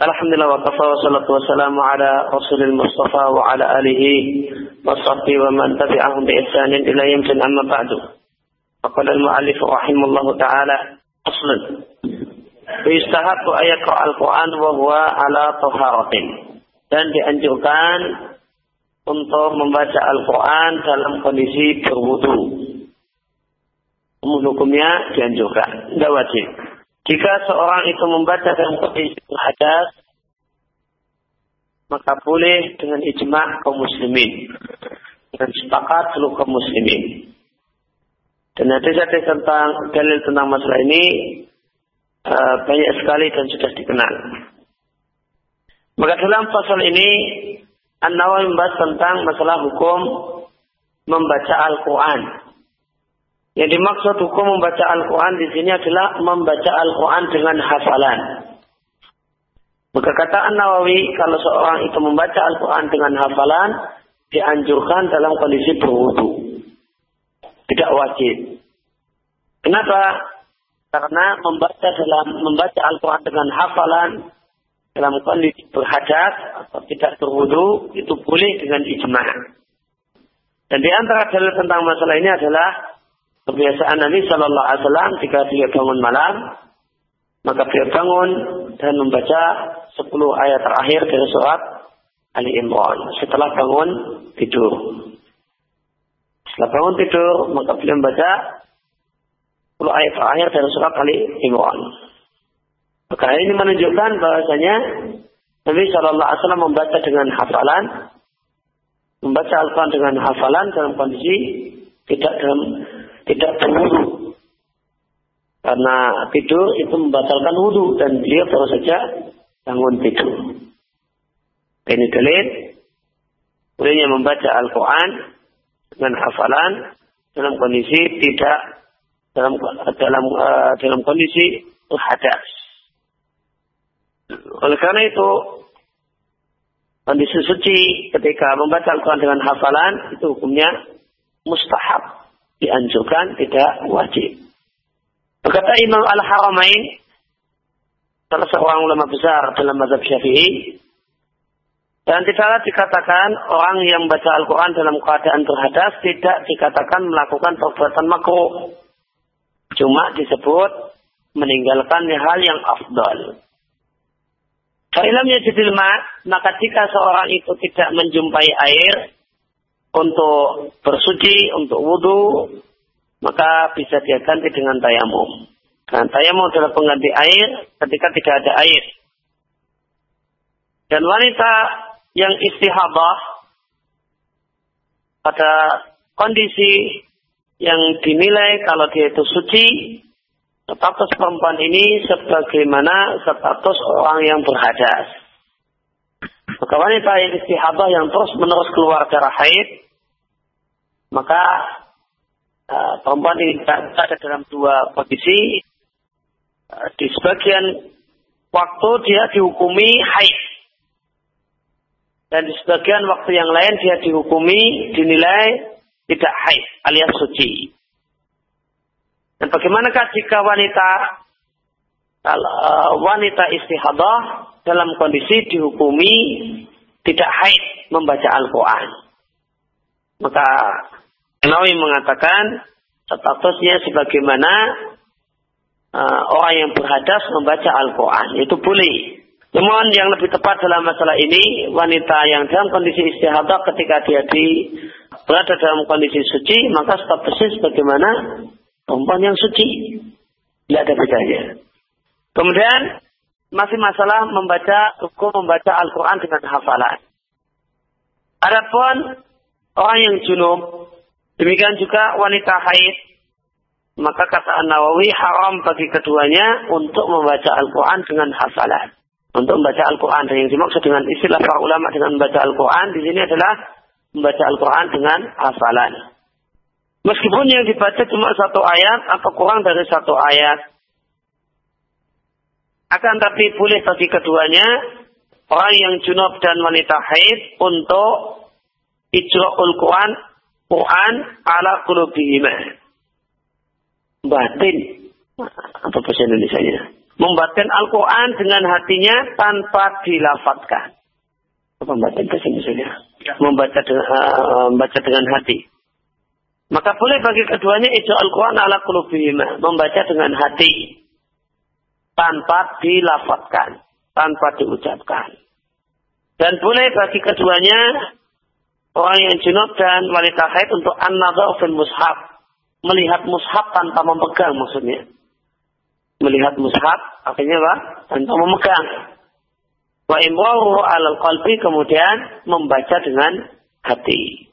Alhamdulillah wa kafa wa salatu wassalamu ala rasulil mustafa wa ala alihi wa sahbihi wa man tabi'ahum bi ihsanin ila yamtin amma ba'du. Faqala al-mu'allif rahimahullah ta'ala aslan. Yustahabu ayat al-Quran wa huwa ala taharatin. Dan dianjurkan untuk membaca Al-Quran dalam kondisi berwudu. Hukumnya dianjurkan, tidak wajib. Jika seorang itu membaca dalam kondisi hadas, maka boleh dengan ijma kaum muslimin. Dan sepakat seluruh kaum muslimin. Dan hadis-hadis tentang dalil tentang masalah ini uh, banyak sekali dan sudah dikenal. Maka dalam pasal ini An-Nawawi membahas tentang masalah hukum membaca Al-Quran. Yang dimaksud hukum membaca Al-Quran di sini adalah membaca Al-Quran dengan hafalan. Maka kata An-Nawawi, kalau seorang itu membaca Al-Quran dengan hafalan, dianjurkan dalam kondisi berwudu. Tidak wajib. Kenapa? Karena membaca dalam membaca Al-Quran dengan hafalan dalam kondisi berhadas atau tidak berwudu itu boleh dengan ijma. Dan di antara dalil tentang masalah ini adalah kebiasaan Nabi Shallallahu Alaihi Wasallam jika dia bangun malam, maka dia bangun dan membaca 10 ayat terakhir dari surat Ali Imran setelah bangun tidur. Setelah bangun tidur, maka beliau membaca 10 ayat terakhir dari surat Ali Imran. Maka ini menunjukkan bahwasanya Nabi Shallallahu Alaihi Wasallam membaca dengan hafalan, membaca Al-Quran dengan hafalan dalam kondisi tidak dalam tidak berwudu. Karena tidur itu membatalkan wudhu dan dia baru saja bangun tidur. Ini dalil bolehnya membaca Al-Quran dengan hafalan dalam kondisi tidak dalam dalam uh, dalam kondisi hadas. Oleh karena itu kondisi suci ketika membaca Al-Quran dengan hafalan itu hukumnya mustahab dianjurkan, tidak wajib. Berkata Imam Al-Haramain, salah seorang ulama besar dalam mazhab Syafi'i, dan tidaklah dikatakan orang yang baca Al-Quran dalam keadaan berhadas tidak dikatakan melakukan perbuatan makruh. Cuma disebut meninggalkan hal yang afdal. Fa'ilam yajidil maka jika seorang itu tidak menjumpai air, untuk bersuci, untuk wudhu, maka bisa dia ganti dengan tayamum. Dan tayamum adalah pengganti air ketika tidak ada air. Dan wanita yang istihadah pada kondisi yang dinilai kalau dia itu suci, status perempuan ini sebagaimana status orang yang berhadas. Maka wanita yang istihadah yang terus menerus keluar darah haid, maka uh, perempuan ini ada dalam dua kondisi. Uh, di sebagian waktu dia dihukumi haid. Dan di sebagian waktu yang lain dia dihukumi, dinilai tidak haid alias suci. Dan bagaimanakah jika wanita uh, wanita istihadah dalam kondisi dihukumi tidak haid membaca Al-Quran. Maka Nawawi mengatakan statusnya sebagaimana uh, orang yang berhadas membaca Al-Quran. Itu boleh. Namun yang lebih tepat dalam masalah ini, wanita yang dalam kondisi istihadah ketika dia di berada dalam kondisi suci, maka statusnya sebagaimana perempuan yang suci. Tidak ada bedanya. Kemudian masih masalah membaca hukum membaca Al-Quran dengan hafalan. Adapun orang yang junub, demikian juga wanita haid, maka kata An-Nawawi haram bagi keduanya untuk membaca Al-Quran dengan hafalan. Untuk membaca Al-Quran yang dimaksud dengan istilah para ulama dengan membaca Al-Quran di sini adalah membaca Al-Quran dengan hafalan. Meskipun yang dibaca cuma satu ayat atau kurang dari satu ayat, akan tapi boleh bagi keduanya orang yang junub dan wanita haid untuk ijra'ul Quran Quran ala qulubihim. Batin. Apa bahasa Indonesia-nya? membatin Al-Quran dengan hatinya tanpa dilafatkan. Membatin bahasa Indonesia. Ya. Membaca dengan, uh, membaca dengan hati. Maka boleh bagi keduanya itu Al-Quran ala kulubihima. Membaca dengan hati. Tanpa dilafatkan. Tanpa diucapkan. Dan boleh bagi keduanya orang yang junub dan wanita haid untuk an-nadhar fil mushaf. Melihat mushaf tanpa memegang maksudnya. Melihat mushaf artinya apa? Tanpa memegang. Wa imwahu alal qalbi kemudian membaca dengan hati.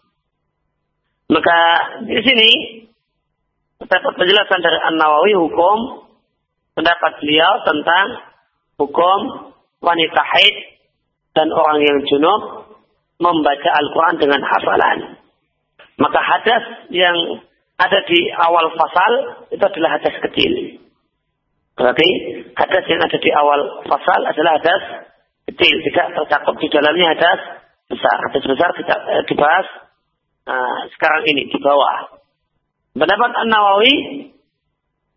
Maka di sini terdapat penjelasan dari An-Nawawi hukum pendapat beliau tentang hukum wanita haid dan orang yang junub membaca Al-Quran dengan hafalan. Maka hadas yang ada di awal fasal itu adalah hadas kecil. Berarti hadas yang ada di awal fasal adalah hadas kecil, tidak tercakup di dalamnya hadas besar. Hadas besar tidak eh, dibahas Nah, sekarang ini di bawah. Pendapat An-Nawawi,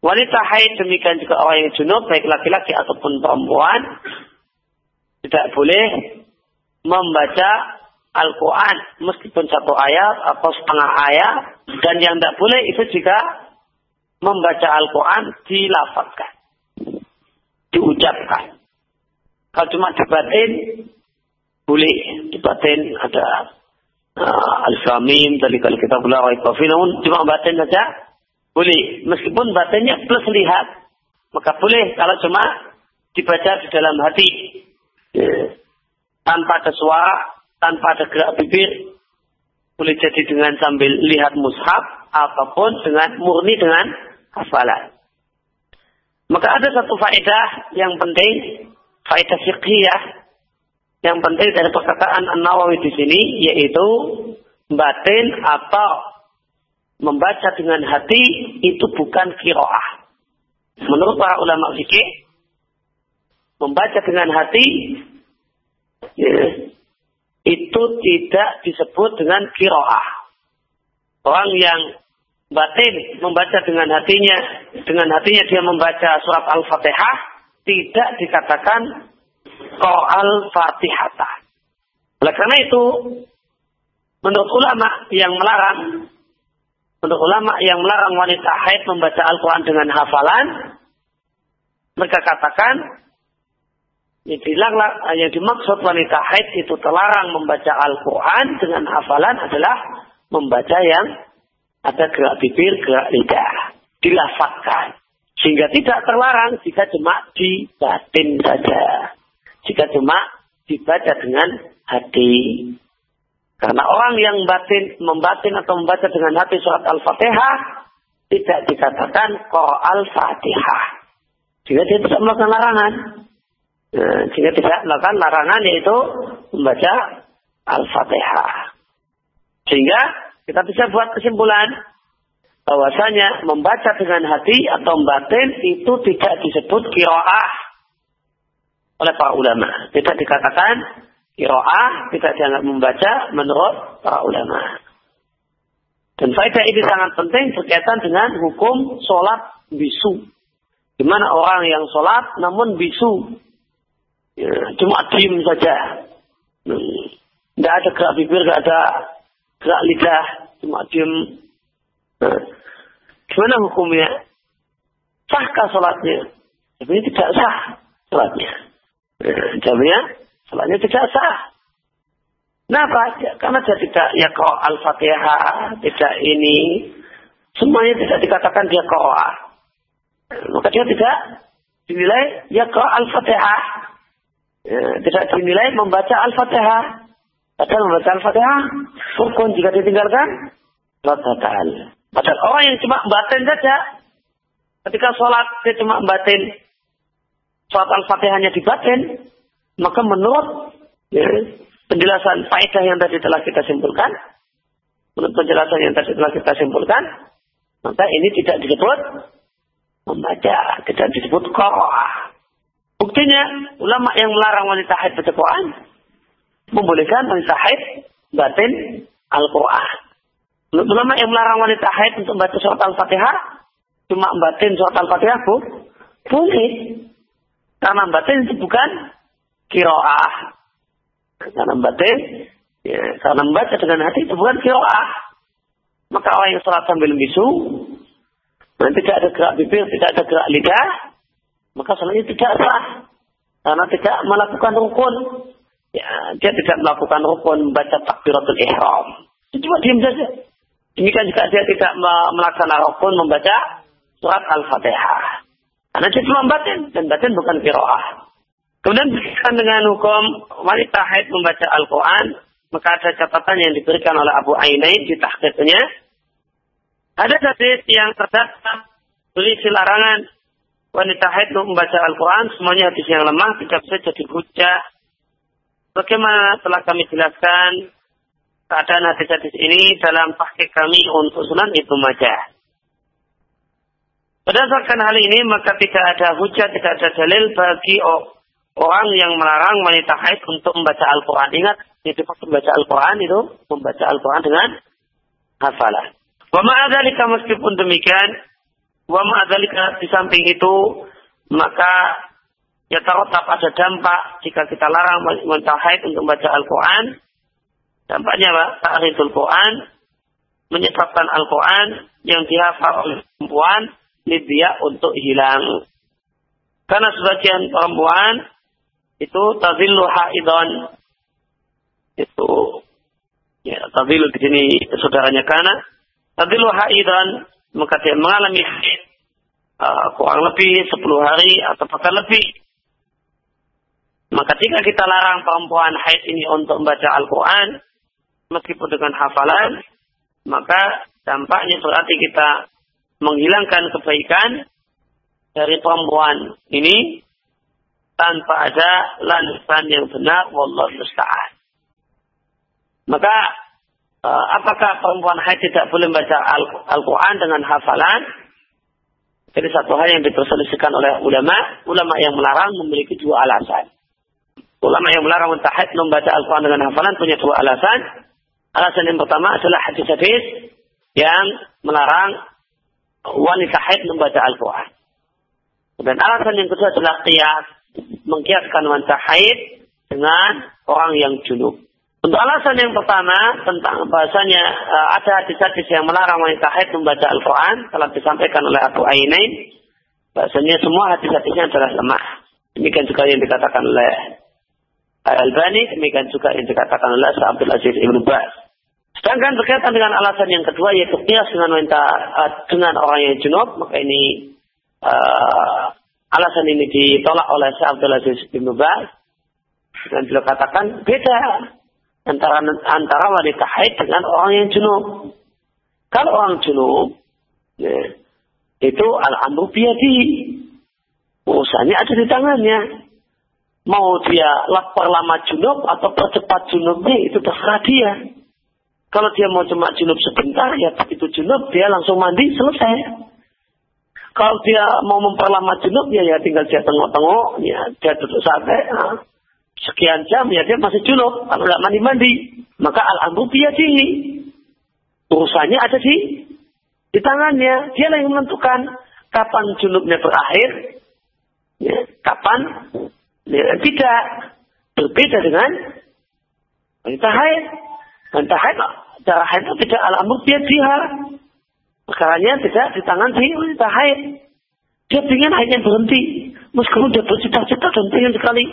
wanita haid demikian juga orang yang junub, baik laki-laki ataupun perempuan, tidak boleh membaca Al-Quran meskipun satu ayat atau setengah ayat dan yang tidak boleh itu jika membaca Al-Quran dilafatkan, diucapkan. Kalau cuma dibatin, boleh dibatin ada uh, Al-Famim, tadi kalau kita Raikofi, namun cuma batin saja boleh. Meskipun batinnya plus lihat, maka boleh kalau cuma dibaca di dalam hati. Ya. Tanpa ada suara, tanpa ada gerak bibir, boleh jadi dengan sambil lihat mushaf, apa pun dengan murni dengan hafalan. Maka ada satu faedah yang penting, faedah fiqhiyah yang penting dari perkataan An-Nawawi di sini yaitu batin atau membaca dengan hati itu bukan kiroah. Menurut para ulama fikih, membaca dengan hati ya, itu tidak disebut dengan kiroah. Orang yang batin membaca dengan hatinya, dengan hatinya dia membaca surat Al-Fatihah, tidak dikatakan al fatihata. Oleh karena itu, menurut ulama yang melarang, menurut ulama yang melarang wanita haid membaca Al-Quran dengan hafalan, mereka katakan, yang, yang dimaksud wanita haid itu terlarang membaca Al-Quran dengan hafalan adalah membaca yang ada gerak bibir, gerak lidah, dilafatkan. Sehingga tidak terlarang jika cuma dibatin saja jika cuma dibaca dengan hati. Karena orang yang batin, membatin atau membaca dengan hati surat Al-Fatihah tidak dikatakan Al-Fatihah. Jika dia tidak melakukan larangan. Nah, jika tidak melakukan larangan yaitu membaca Al-Fatihah. Sehingga kita bisa buat kesimpulan bahwasanya membaca dengan hati atau batin itu tidak disebut kiroah oleh para ulama. Tidak dikatakan kiroah, tidak dianggap membaca menurut para ulama. Dan faedah ini sangat penting berkaitan dengan hukum sholat bisu. Di mana orang yang sholat namun bisu. Ya, cuma diem saja. Tidak ada gerak bibir, tidak ada gerak lidah. Cuma diem. Nah, gimana hukumnya? Sahkah sholatnya? Sebenarnya tidak sah sholatnya. Jawabnya, sholatnya tidak sah. Kenapa? Karena dia tidak ya kau al-fatihah, tidak ini. Semuanya tidak dikatakan dia kau. Maka dia tidak dinilai ya kau al-fatihah. Ya, tidak dinilai membaca al-fatihah. Padahal membaca al-fatihah, rukun jika ditinggalkan, batal. Padahal orang yang cuma batin saja, ketika sholat dia cuma batin surat Al-Fatihahnya dibatin, maka menurut ya, penjelasan faedah yang tadi telah kita simpulkan, menurut penjelasan yang tadi telah kita simpulkan, maka ini tidak disebut membaca, tidak disebut qaraah. Buktinya, ulama yang melarang wanita haid baca Quran, membolehkan wanita haid batin Al-Quran. Ulama yang melarang wanita haid untuk membaca surat Al-Fatihah, cuma batin surat Al-Fatihah, bu, boleh. Karena batin itu bukan kiroah. Karena batin, ya, karena membaca dengan hati itu bukan kiroah. Maka orang yang sholat sambil bisu, nanti tidak ada gerak bibir, tidak ada gerak lidah, maka sholatnya tidak sah. Karena tidak melakukan rukun. Ya, dia tidak melakukan rukun membaca takbiratul ihram. Cuma diam saja. Demikian juga dia tidak melaksanakan rukun membaca surat Al-Fatihah. Karena dia cuma batin, dan batin bukan kiroah. Kemudian berkaitan dengan hukum wanita haid membaca Al-Quran, maka ada catatan yang diberikan oleh Abu Ainain di tahqiqnya. Ada hadis yang terdapat berisi larangan wanita haid membaca Al-Quran, semuanya hadis yang lemah, tidak bisa jadi hujah. Bagaimana telah kami jelaskan keadaan hadis-hadis ini dalam tahqiq kami untuk sunan itu majah. Berdasarkan hal ini, maka tidak ada hujah, tidak ada dalil bagi orang yang melarang wanita haid untuk membaca Al-Quran. Ingat, itu membaca Al-Quran itu membaca Al-Quran dengan hafalan. Wa ma'adhalika meskipun demikian, wa ma'adhalika di samping itu, maka ya tak ada dampak jika kita larang wanita haid untuk membaca Al-Quran. Dampaknya apa? Ta'riful Quran menyebabkan Al-Quran yang dihafal oleh perempuan Libya untuk hilang. Karena sebagian perempuan itu tazillu haidon. Itu ya tazillu di sini saudaranya karena tazillu haidon maka dia mengalami haid uh, kurang lebih 10 hari atau bahkan lebih. Maka jika kita larang perempuan haid ini untuk membaca Al-Quran, meskipun dengan hafalan, maka dampaknya berarti kita menghilangkan kebaikan dari perempuan ini tanpa ada landasan yang benar wallahu musta'an. Maka uh, apakah perempuan haid tidak boleh membaca Al-Qur'an dengan hafalan? Jadi satu hal yang diperselisihkan oleh ulama, ulama yang melarang memiliki dua alasan. Ulama yang melarang wanita haid membaca Al-Quran dengan hafalan punya dua alasan. Alasan yang pertama adalah hadis-hadis yang melarang wanita haid membaca Al-Quran. Dan alasan yang kedua adalah kias, mengkiaskan wanita haid dengan orang yang junub. Untuk alasan yang pertama tentang bahasanya uh, ada hadis-hadis yang melarang wanita haid membaca Al-Quran telah disampaikan oleh Abu Ainain. Bahasanya semua hadis-hadisnya adalah lemah. Demikian juga yang dikatakan oleh Al-Bani, demikian juga yang dikatakan oleh Abdul Aziz Ibn Bas. Sedangkan berkaitan dengan alasan yang kedua yaitu kias dengan wanita uh, dengan orang yang junub, maka ini uh, alasan ini ditolak oleh Syekh Abdul Aziz bin. Dan beliau katakan beda antara antara wanita haid dengan orang yang junub. Kalau orang junub ya, itu al-amru biyadi. Urusannya ada di tangannya. Mau dia lapar lama junub atau percepat junubnya itu terserah dia. Kalau dia mau cuma junub sebentar, ya begitu junub dia langsung mandi selesai. Kalau dia mau memperlama junub, ya, ya tinggal dia tengok-tengok, ya dia duduk sate, ya. sekian jam, ya dia masih junub. Kalau nggak mandi-mandi, maka al-amru biyadihi. Urusannya ada di di tangannya. Dia yang menentukan kapan junubnya berakhir, ya, kapan ya, tidak. Berbeda dengan wanita haid. Wanita haid, cara haid itu tidak al-amr dia Perkaranya tidak di tangan si wanita. Dia ingin haidnya berhenti. Meskipun dia bercita-cita dan ingin sekali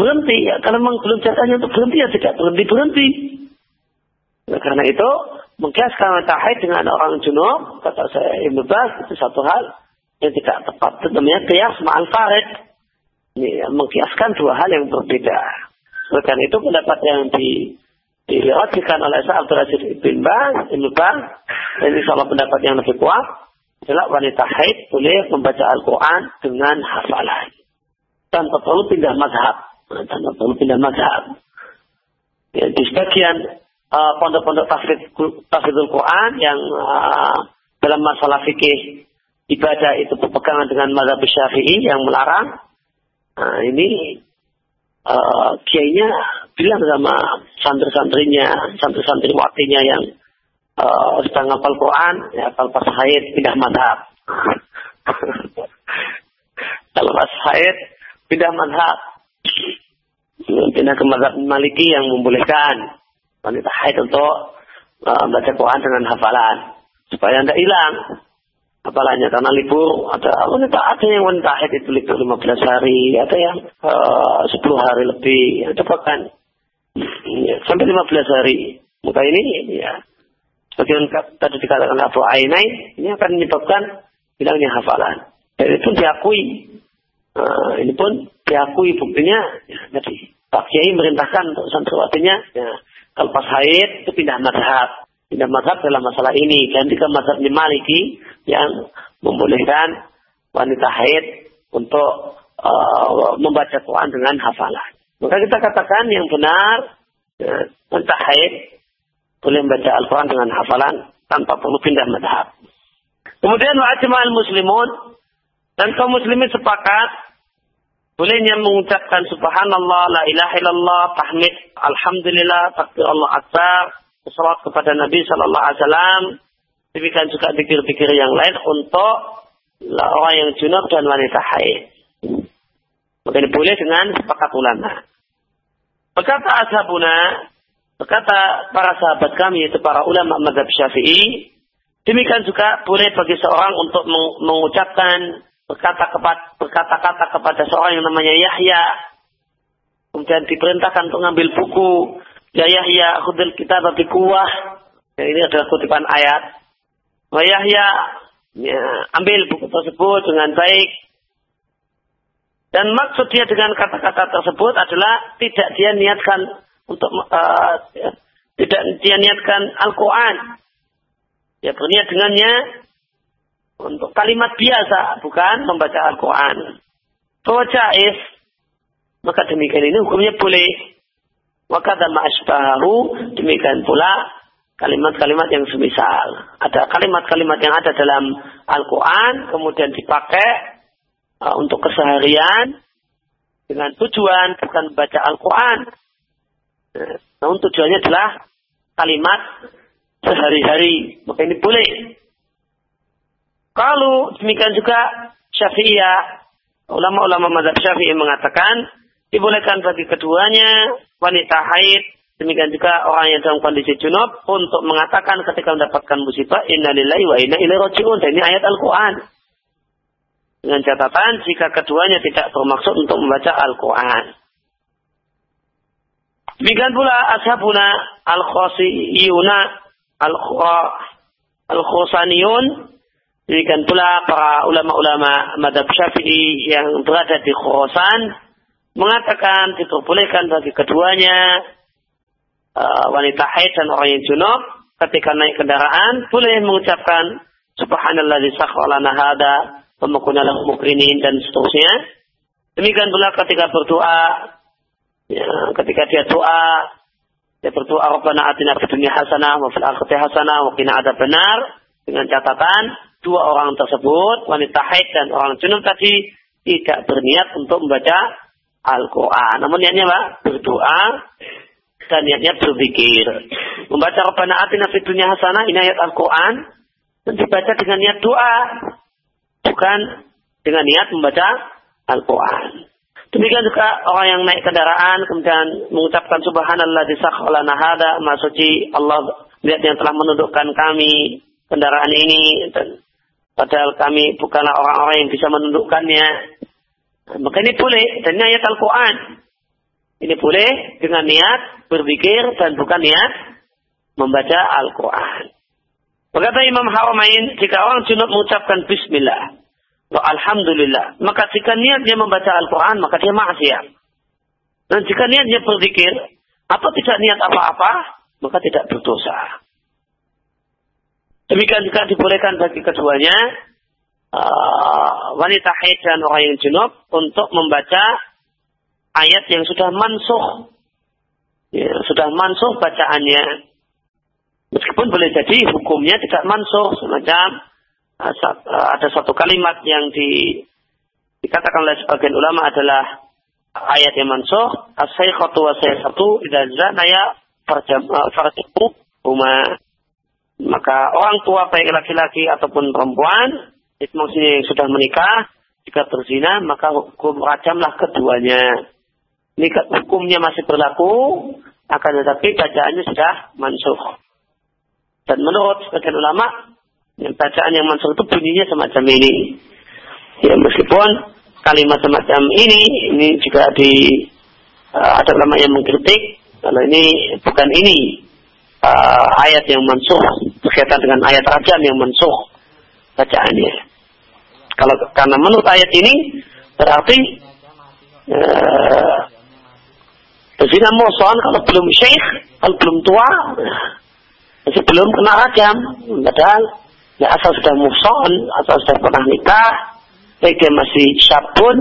berhenti. Ya, kalau memang belum jatahnya untuk berhenti, ya tidak berhenti-berhenti. Nah, karena itu, mengkiaskan wanita haid dengan orang junub, kata saya Ibn Bas, itu satu hal yang tidak tepat. Itu namanya kias ma'al farid. Ini, mengkiaskan dua hal yang berbeda. Oleh itu pendapat yang di diriwayatkan oleh Sa'ad Abdul Aziz bin Baz, Ibn Baz, ini salah pendapat yang lebih kuat, adalah wanita haid boleh membaca Al-Quran dengan hafalan. Tanpa perlu pindah mazhab. Tanpa perlu pindah mazhab. Ya, di sebagian uh, pondok-pondok tafsir Quran yang uh, dalam masalah fikih ibadah itu berpegangan dengan mazhab syafi'i yang melarang. Nah, ini uh, kiainya bilang sama santri-santrinya, santri-santri waktinya yang uh, sedang ngapal Quran, ya kalau pas haid pindah madhab. kalau pas haid pindah madhab. Pindah ke madhab maliki yang membolehkan wanita haid untuk uh, baca Quran dengan hafalan. Supaya tidak hilang hafalannya karena libur ada wanita ada yang wanita haid itu libur 15 hari ada yang uh, 10 hari lebih ada bahkan ya, sampai 15 hari. Muka ini ya sebagian tadi dikatakan Abu Ainai ini akan menyebabkan hilangnya hafalan. Dan itu diakui. Uh, ini pun diakui buktinya ya, tadi. Pak Kiai merintahkan untuk santriwatinya ya, kalau pas haid itu pindah madhab. Pindah madhab dalam masalah ini ganti ke madhabnya Maliki yang membolehkan wanita haid untuk uh, membaca Quran dengan hafalan. Maka kita katakan yang benar ya, wanita haid boleh membaca Al-Quran dengan hafalan tanpa perlu pindah madhab. Kemudian wa'ajma'al muslimun dan kaum muslimin sepakat bolehnya mengucapkan subhanallah, la ilaha illallah, tahmid, alhamdulillah, takbir Allah akbar, Salat kepada Nabi Shallallahu Alaihi Wasallam. Demikian juga pikir-pikir yang lain untuk orang yang junub dan wanita haid. Maka boleh dengan sepakat ulama. Berkata ashabuna, berkata para sahabat kami yaitu para ulama madhab syafi'i, demikian juga boleh bagi seorang untuk mengucapkan berkata-kata kepada seorang yang namanya Yahya, kemudian diperintahkan untuk mengambil buku Ya Yahya khudil kita tapi kuah. Ya, ini adalah kutipan ayat. Wa Yahya ya, ambil buku tersebut dengan baik. Dan maksud dia dengan kata-kata tersebut adalah tidak dia niatkan untuk uh, tidak dia niatkan Al-Quran. Ya berniat dengannya untuk kalimat biasa, bukan membaca Al-Quran. Bahwa jais, maka demikian ini hukumnya boleh. Wakada ma'asbahu, demikian pula kalimat-kalimat yang semisal. Ada kalimat-kalimat yang ada dalam Al-Quran, kemudian dipakai untuk keseharian, dengan tujuan bukan membaca Al-Quran. Namun tujuannya adalah kalimat sehari-hari. Maka ini boleh. Kalau demikian juga Syafi'iyah, ulama-ulama mazhab Syafi'i mengatakan dibolehkan bagi keduanya wanita haid demikian juga orang yang dalam kondisi junub untuk mengatakan ketika mendapatkan musibah innalillahi wa inna ilaihi dan ini ayat Al-Qur'an dengan catatan jika keduanya tidak bermaksud untuk membaca Al-Qur'an. Demikian pula ashabuna al-khosiyuna al-khosaniyun. Demikian pula para ulama-ulama madhab syafi'i yang berada di Khorasan mengatakan diperbolehkan bagi keduanya uh, wanita haid dan orang yang junub ketika naik kendaraan boleh mengucapkan subhanallah sakhara hada wa makuna mukrinin dan seterusnya. Demikian pula ketika berdoa ya, ketika dia doa dia berdoa Rabbana atina fid dunya hasanah wa fil akhirati hasanah wa qina benar dengan catatan dua orang tersebut wanita haid dan orang junub tadi tidak berniat untuk membaca Al-Quran. Namun niatnya apa? Berdoa dan niatnya berzikir. Membaca Rabbana atina fid dunya hasanah ini ayat Al-Quran dan dibaca dengan niat doa bukan dengan niat membaca Al-Quran. Demikian juga orang yang naik kendaraan kemudian mengucapkan subhanallah di sakhalana hada masuci Allah lihat yang telah menundukkan kami kendaraan ini dan padahal kami bukanlah orang-orang yang bisa menundukkannya maka ini boleh dan ini ayat Al-Quran. Ini boleh dengan niat berpikir dan bukan niat membaca Al-Quran. Berkata Imam Haramain, jika orang junub mengucapkan Bismillah, wa Alhamdulillah, maka jika niatnya membaca Al-Quran, maka dia maksiat. Dan jika niatnya berpikir, atau tidak niat apa-apa, maka tidak berdosa. Demikian juga dibolehkan bagi keduanya uh, wanita haid dan orang yang junub untuk membaca ayat yang sudah mansuh. Ya, sudah mansuh bacaannya. Meskipun boleh jadi hukumnya tidak mansuh. Semacam uh, uh, ada satu kalimat yang di, dikatakan oleh sebagian ulama adalah ayat yang mansuh. As-saykhatu wa saykhatu idha zanaya farjamu huma. Maka orang tua baik laki-laki ataupun perempuan itu maksudnya yang sudah menikah, Jika berzina, maka hukum rajamlah keduanya. Ini hukumnya masih berlaku, akan tetapi bacaannya sudah mansuh. Dan menurut sebagian ulama, yang bacaan yang mansuh itu bunyinya semacam ini. Ya meskipun kalimat semacam ini, ini juga di uh, ada ulama yang mengkritik kalau ini bukan ini uh, ayat yang mansuh berkaitan dengan ayat rajam yang mansuh bacaannya. Kalau karena menurut ayat ini berarti uh, Zina kalau belum syekh, kalau belum tua, masih belum kena rajam. Padahal ya asal sudah muson, asal sudah pernah nikah, baik masih syabun,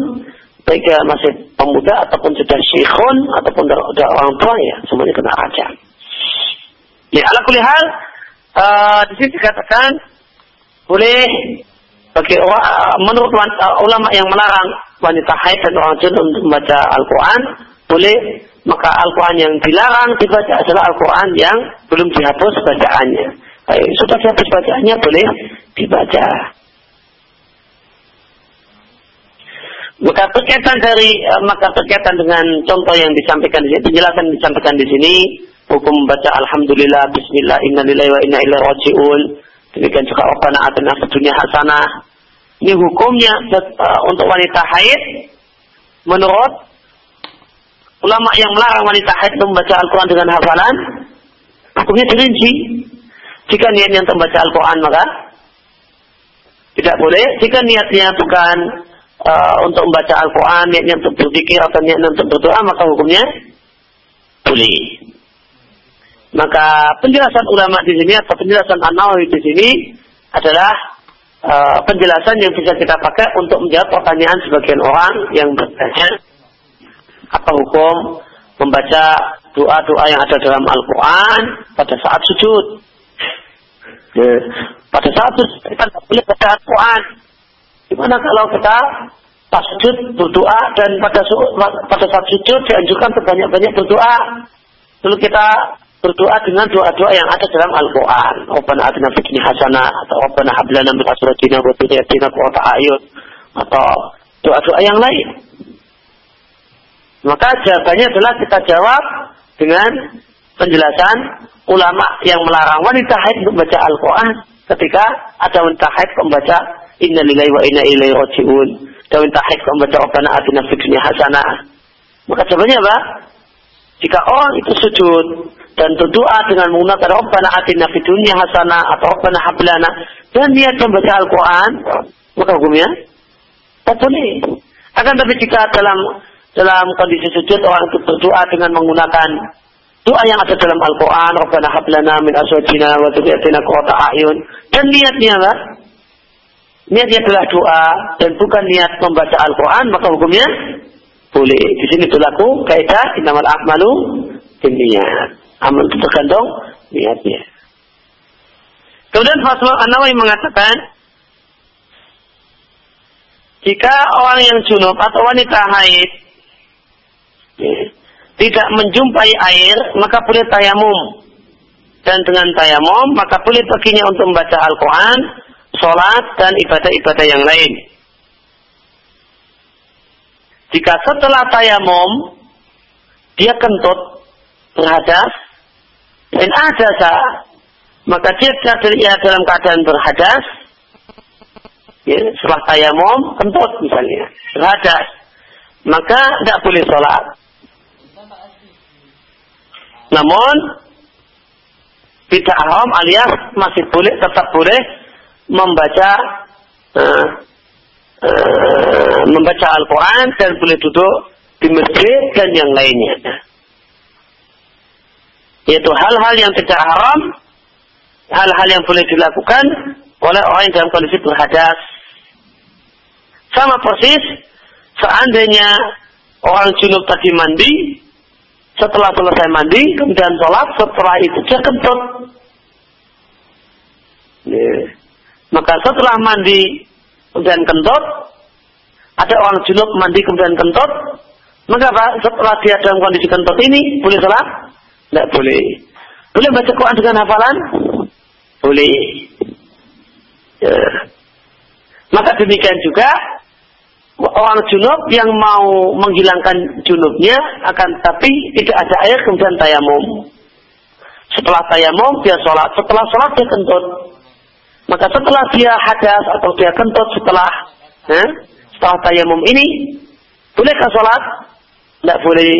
baik masih pemuda ataupun sudah syekhun ataupun sudah orang tua ya semuanya kena rajam. Ya, ala kulihal, uh, di sini dikatakan boleh bagi orang, menurut uh, ulama yang melarang wanita haid dan orang junub untuk membaca Al-Quran, boleh maka Al-Quran yang dilarang dibaca adalah Al-Quran yang belum dihapus bacaannya. Baik, sudah dihapus bacaannya boleh dibaca. Maka berkaitan dari uh, maka berkaitan dengan contoh yang disampaikan di sini, penjelasan disampaikan di sini, hukum membaca alhamdulillah bismillah innalillahi wa inna ilaihi rajiun demikian juga rabbana atina fid dunya hasanah ini hukumnya uh, untuk wanita haid menurut ulama yang melarang wanita haid membaca Al-Quran dengan hafalan hukumnya dirinci jika niatnya untuk membaca Al-Quran maka tidak boleh. Jika niatnya bukan uh, untuk membaca Al-Quran niatnya untuk berzikir atau niatnya untuk berdoa maka hukumnya boleh. Maka penjelasan ulama di sini atau penjelasan an di sini adalah uh, penjelasan yang bisa kita pakai untuk menjawab pertanyaan sebagian orang yang bertanya apa hukum membaca doa-doa yang ada dalam Al-Quran pada saat sujud. Ya. Pada saat sujud kita tidak boleh baca Al-Quran. Gimana kalau kita pas sujud berdoa dan pada pada saat sujud dianjurkan sebanyak-banyak berdoa. Lalu kita berdoa dengan doa-doa yang ada dalam Al-Quran. Rabbana atina fid hasanah atau Rabbana hablana min wa dhurriyyatina qurrata a'yun atau doa-doa yang lain. Maka jawabannya adalah kita jawab dengan penjelasan ulama yang melarang wanita haid untuk membaca Al-Quran ketika ada wanita haid membaca Inna lillahi wa inna ilaihi raji'un. Dan wanita haid membaca Rabbana atina fid hasanah. Maka jawabannya apa? Jika orang itu sujud dan berdoa dengan menggunakan Rabbana atina fid dunya hasanah atau Rabbana hablana dan niat membaca Al-Qur'an, maka hukumnya tak boleh. Akan tapi jika dalam dalam kondisi sujud orang itu berdoa dengan menggunakan doa yang ada dalam Al-Qur'an, Rabbana hablana min azwajina wa dzurriyyatina qurrata a'yun dan niatnya apa? Niatnya adalah doa dan bukan niat membaca Al-Quran, maka hukumnya boleh. Di sini berlaku kaidah innamal a'malu niat. Amal itu tergantung niatnya. Kemudian Fatwa An-Nawawi mengatakan jika orang yang junub atau wanita haid tidak menjumpai air, maka boleh tayamum. Dan dengan tayamum, maka boleh baginya untuk membaca Al-Quran, sholat, dan ibadah-ibadah yang lain. Jika setelah tayamum dia kentut berhadas dan ada sah, maka dia ia dalam keadaan berhadas ya, setelah tayamum kentut misalnya berhadas maka tidak boleh sholat namun tidak haram alias masih boleh tetap boleh membaca uh, uh, membaca Al-Quran dan boleh duduk di masjid dan yang lainnya. Yaitu hal-hal yang tidak haram, hal-hal yang boleh dilakukan oleh orang yang dalam kondisi berhadas. Sama persis, seandainya orang junub tadi mandi, setelah selesai mandi, kemudian sholat, setelah itu dia kentut. Yeah. Maka setelah mandi, kemudian kentut, ada orang junub mandi kemudian kentut, maka? Setelah dia dalam kondisi kentut ini, boleh sholat? Tidak boleh. Boleh baca Quran dengan hafalan? Boleh. Ya. Maka demikian juga orang junub yang mau menghilangkan junubnya akan tapi tidak ada air kemudian tayamum. Setelah tayamum dia sholat, setelah sholat dia kentut. Maka setelah dia hadas atau dia kentut setelah eh, setelah tayamum ini bolehkah sholat? Tidak boleh.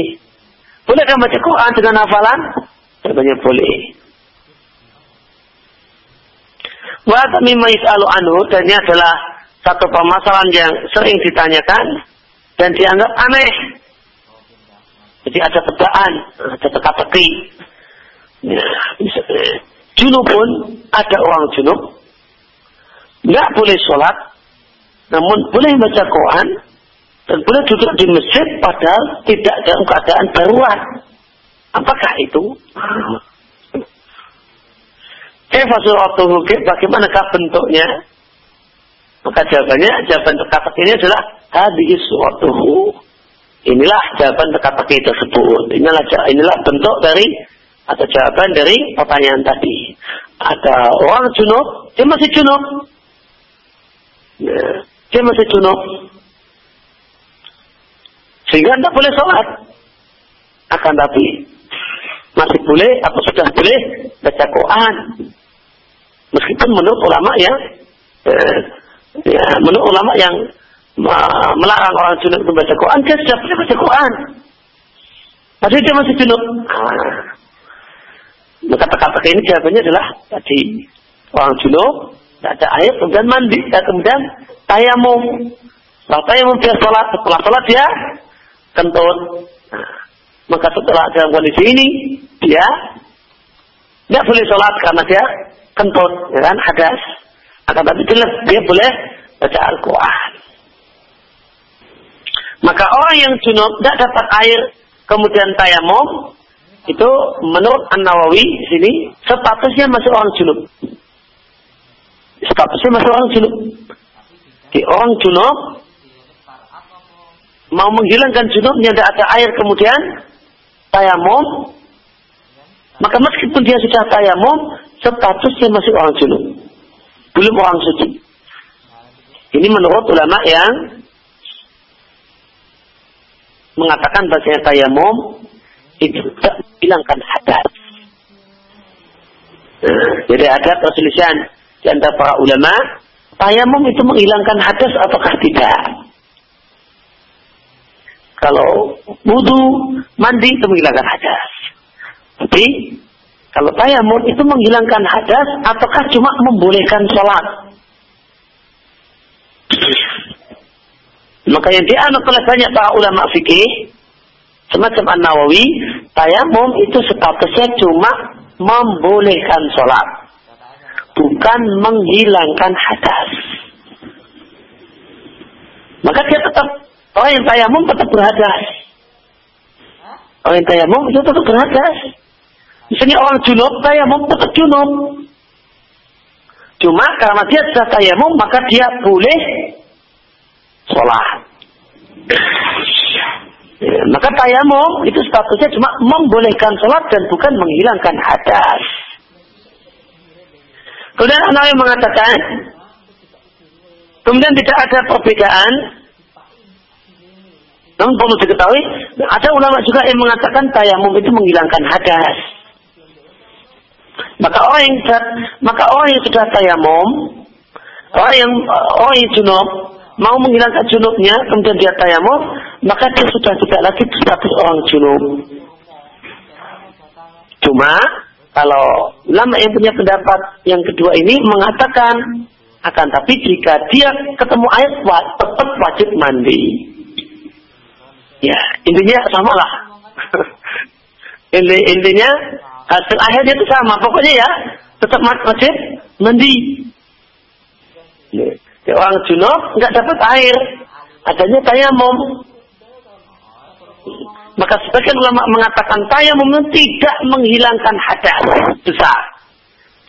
Bolehkah baca Quran dengan hafalan? Jawabannya boleh. Wa mimma yas'alu anhu dan ini adalah satu permasalahan yang sering ditanyakan dan dianggap aneh. Jadi ada tebaan, ada teka-teki. Ya, junub pun ada orang junub, nggak boleh sholat, namun boleh baca Quran dan boleh duduk di masjid padahal tidak dalam keadaan darurat. Apakah itu? Kaifa suratuhu? Bagaimanakah bentuknya? Maka jawabannya, jawaban teka-teki ini adalah hadis suratuhu. Inilah jawaban teka-teki tersebut. Inilah inilah bentuk dari atau jawaban dari pertanyaan tadi. Ada orang junub, dia masih junub. Ya, dia masih junub. Sehingga tidak boleh sholat. Akan tapi masih boleh atau sudah boleh baca Quran. Meskipun menurut ulama yang eh, ya, menurut ulama yang melarang orang junub membaca Quran, dia sudah boleh baca Quran. Padahal dia masih junub. Ah. Maka kata-kata ini jawabannya adalah tadi orang junub, tidak ada air, kemudian mandi, dan kemudian tayamum. Setelah tayamum dia sholat, setelah sholat dia kentut. Nah, maka setelah dalam kondisi ini dia tidak boleh sholat karena dia kentut, ya kan, hadas. Akan tapi jelas dia boleh baca Al-Quran. Maka orang yang junub tidak dapat air kemudian tayamum itu menurut An Nawawi di sini statusnya masih orang junub. Statusnya masih orang junub. Di orang junub mau menghilangkan junubnya tidak ada air kemudian tayamum maka meskipun dia sudah tayamum statusnya masih orang junub belum orang suci ini menurut ulama yang mengatakan bahasanya tayamum itu tidak menghilangkan. Nah, jadi ada perselisihan di antara para ulama, tayamum itu menghilangkan hadas ataukah tidak? Kalau wudhu, mandi itu menghilangkan hadas. Tapi kalau tayamum itu menghilangkan hadas ataukah cuma membolehkan sholat? Maka yang dianut oleh banyak para ulama fikih semacam An-Nawawi, tayamum itu statusnya cuma membolehkan sholat. Bukan menghilangkan hadas. Maka dia tetap, orang yang tayamum tetap berhadas. Orang yang tayamum itu tetap berhadas. Misalnya orang junub, tayamum tetap junub. Cuma karena dia sudah tayamum, maka dia boleh sholat. Ya, maka tayamum itu statusnya cuma membolehkan sholat dan bukan menghilangkan hadas. Kemudian anak yang mengatakan, kemudian tidak ada perbedaan. Namun perlu diketahui, ada ulama juga yang mengatakan tayamum itu menghilangkan hadas. Maka orang yang maka orang yang sudah tayamum, orang yang orang yang junub, mau menghilangkan junubnya, kemudian dia tayamum, maka dia sudah tidak lagi status orang junub. Cuma kalau ulama yang punya pendapat yang kedua ini mengatakan akan tapi jika dia ketemu air tetap wajib mandi. Ya, intinya sama lah. intinya hasil akhirnya itu sama. Pokoknya ya tetap wajib mandi. Ya. Ya, orang junub nggak dapat air, adanya tayamum. Maka sebagian ulama mengatakan tayamum tidak menghilangkan hadas besar.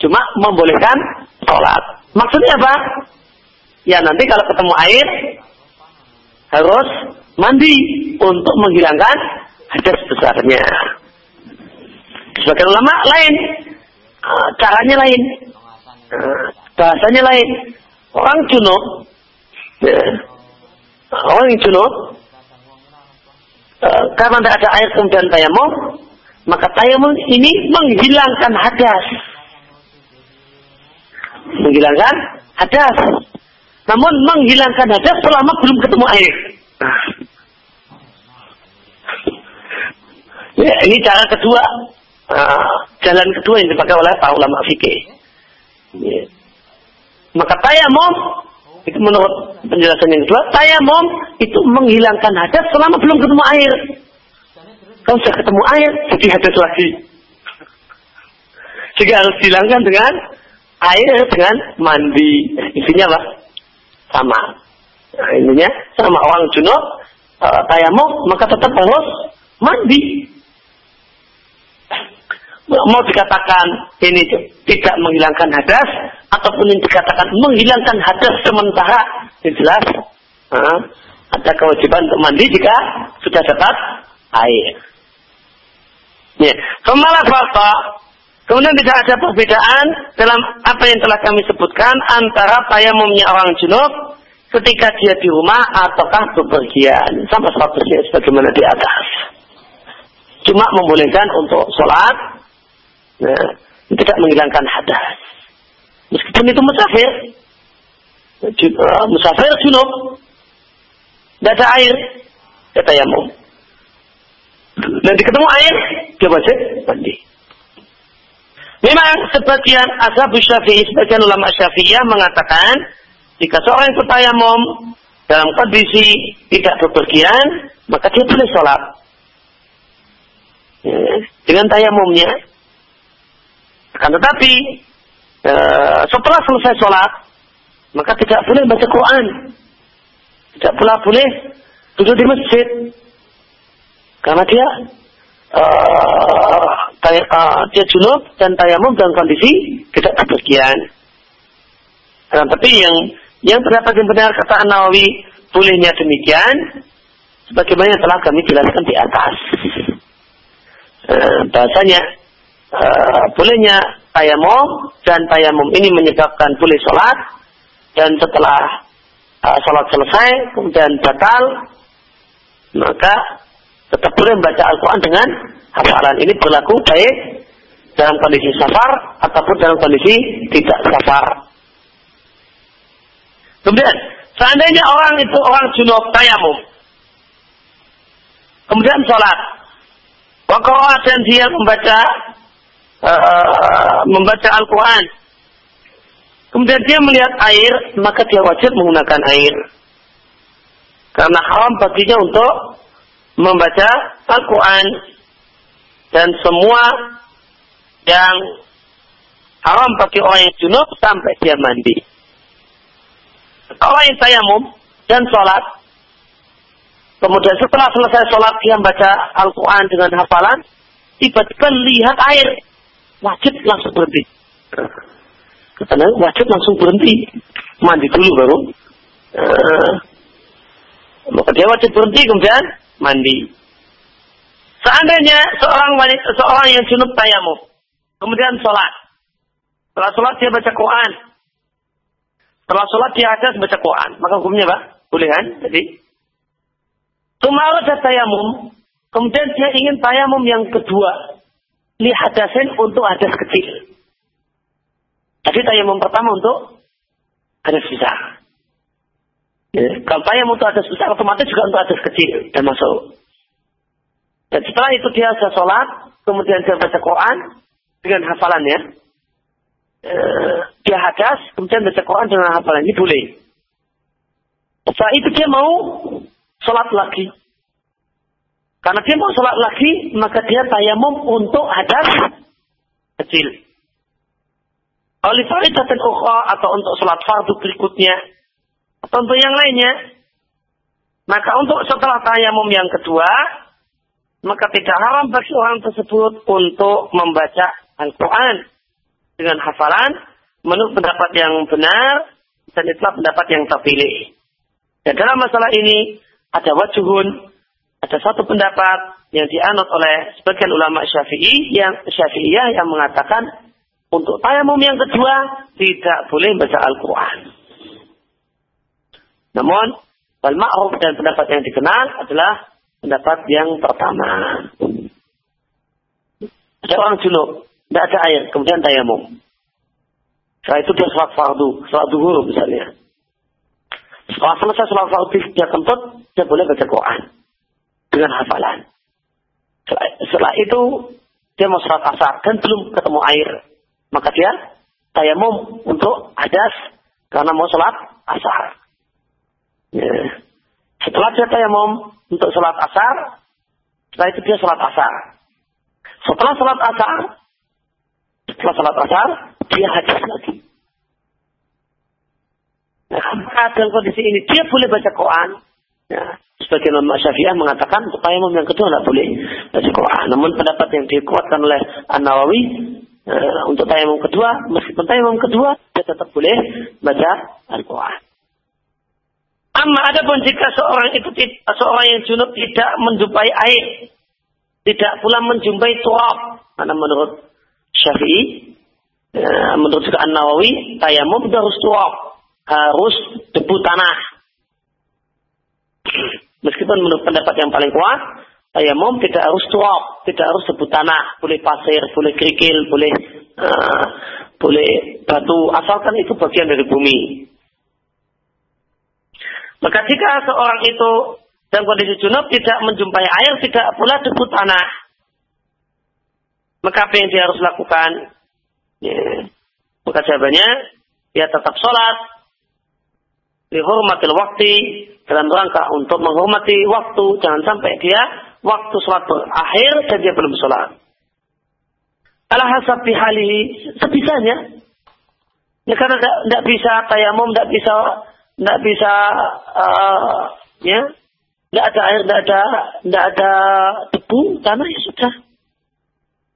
Cuma membolehkan sholat. Maksudnya apa? Ya nanti kalau ketemu air harus mandi untuk menghilangkan hadas besarnya. Sebagian ulama lain, ah, caranya lain, ah, bahasanya lain. Orang junub, ya, orang yang uh, karena tidak ada air kemudian tayamum, maka tayamum ini menghilangkan hadas. Menghilangkan hadas. Namun menghilangkan hadas selama belum ketemu air. Ya, ini cara kedua, uh, jalan kedua yang dipakai oleh para ulama fikih. Ya. Maka tayamum itu menurut penjelasan yang kedua, tayamum itu menghilangkan hadas selama belum ketemu air. Kalau sudah ketemu air, jadi hadas lagi. Jika harus dihilangkan dengan air dengan mandi. Intinya apa? Sama. Nah, intinya sama orang junub, uh, tayamum, maka tetap harus mandi mau dikatakan ini tidak menghilangkan hadas ataupun yang dikatakan menghilangkan hadas sementara yang jelas uh, ada kewajiban untuk mandi jika sudah dapat air. Ya. Kemalah fakta Kemudian tidak ada perbedaan dalam apa yang telah kami sebutkan antara tayamumnya orang junub ketika dia di rumah ataukah bepergian sama statusnya sebagaimana di atas. Cuma membolehkan untuk sholat Nah, tidak menghilangkan hadas. Meskipun itu musafir, musafir junub, tidak ada air, dia tayamum. Nanti ketemu air, dia wajib mandi. Memang sebagian ashabu syafi'i, sebagian ulama syafi'iyah mengatakan, jika seorang itu tayamum dalam kondisi tidak bepergian, maka dia boleh sholat. Ya, dengan tayamumnya, akan tetapi e, setelah selesai sholat, maka tidak boleh baca Quran. Tidak pula boleh duduk di masjid. Karena dia uh, uh, dia junub dan tayamum dalam kondisi tidak kebagian. Nah, tapi yang yang terdapat yang benar kata Nawawi bolehnya demikian sebagaimana telah kami jelaskan di atas. Uh, bahasanya uh, bolehnya tayamum dan tayamum ini menyebabkan boleh sholat dan setelah uh, sholat selesai kemudian batal maka tetap boleh membaca Al-Quran dengan hafalan ini berlaku baik dalam kondisi safar ataupun dalam kondisi tidak safar. Kemudian seandainya orang itu orang junub tayamum kemudian sholat Wakawah dan dia membaca uh, membaca Al-Quran. Kemudian dia melihat air, maka dia wajib menggunakan air. Karena haram baginya untuk membaca Al-Quran. Dan semua yang haram bagi orang yang junub sampai dia mandi. Orang yang tayamum dan sholat, kemudian setelah selesai sholat dia membaca Al-Quran dengan hafalan, tiba-tiba lihat air wajib langsung berhenti. Karena wajib langsung berhenti. Mandi dulu baru. Uh, maka dia wajib berhenti kemudian mandi. Seandainya seorang wanita, seorang yang junub tayamum, kemudian sholat. Setelah sholat dia baca Quran. Setelah sholat dia ada baca Quran. Maka hukumnya apa? Boleh kan? Jadi, Tumarat tayamum. Kemudian dia ingin tayamum yang kedua li hadasin untuk hadas kecil. Tadi tayamum pertama untuk hadas besar. Ya, kalau tayamum untuk hadas besar otomatis juga untuk hadas kecil dan masuk. Dan setelah itu dia selesai sholat, kemudian dia baca Quran dengan hafalannya. E, dia hadas, kemudian baca Quran dengan hafalan ini boleh. Setelah itu dia mau sholat lagi. Karena dia mau sholat lagi, maka dia tayamum untuk hadas kecil. dan ukha atau untuk sholat fardu berikutnya. Atau untuk yang lainnya. Maka untuk setelah tayamum yang kedua, maka tidak haram bagi orang tersebut untuk membaca Al-Quran dengan hafalan menurut pendapat yang benar dan itulah pendapat yang terpilih. Dan dalam masalah ini ada wajuhun ada satu pendapat yang dianut oleh sebagian ulama Syafi'i yang Syafi'iyah yang mengatakan untuk tayamum yang kedua tidak boleh baca Al-Qur'an. Namun Wal ma'ruf dan pendapat yang dikenal adalah pendapat yang pertama. Ada orang junub, tidak ada air, kemudian tayamum. Setelah itu dia sholat fardu, sholat duhur misalnya. Setelah selesai sholat fardu, dia kentut, dia boleh baca Quran. Dengan hafalan. Setelah, itu, dia mau sholat asar dan belum ketemu air. Maka dia tayamum untuk hadas karena mau sholat asar. Ya. Setelah dia tayamum untuk sholat asar, setelah itu dia sholat asar. Setelah sholat asar, setelah sholat asar, dia hadas lagi. Nah, dalam kondisi ini dia boleh baca Quran. Ya, sebagian ulama Syafi'ah mengatakan tayamum yang kedua tidak boleh baca Quran. Namun pendapat yang dikuatkan oleh An Nawawi uh, untuk tayamum kedua, meskipun tayamum kedua dia tetap boleh baca Al-Quran. Amma adapun jika seorang itu seorang yang junub tidak menjumpai air, tidak pula menjumpai turab, karena menurut Syafi'i, ya, menurut juga An Nawawi, tayamum harus turab, harus debu tanah. Meskipun menurut pendapat yang paling kuat, tayamum tidak harus turab, tidak harus debu tanah, boleh pasir, boleh kerikil, boleh uh, boleh batu, asalkan itu bagian dari bumi. Maka jika seorang itu dalam kondisi junub tidak menjumpai air, tidak pula debu tanah, maka apa yang dia harus lakukan? Ya. Maka jawabannya, dia tetap sholat, dihormati waktu dalam rangka untuk menghormati waktu, jangan sampai dia waktu sholat berakhir dan dia belum sholat. Ala hasab halihi sebisanya. Ya karena tidak bisa tayamum, tidak bisa tidak bisa uh, ya tidak ada air, tidak ada tidak ada debu, tanah ya sudah.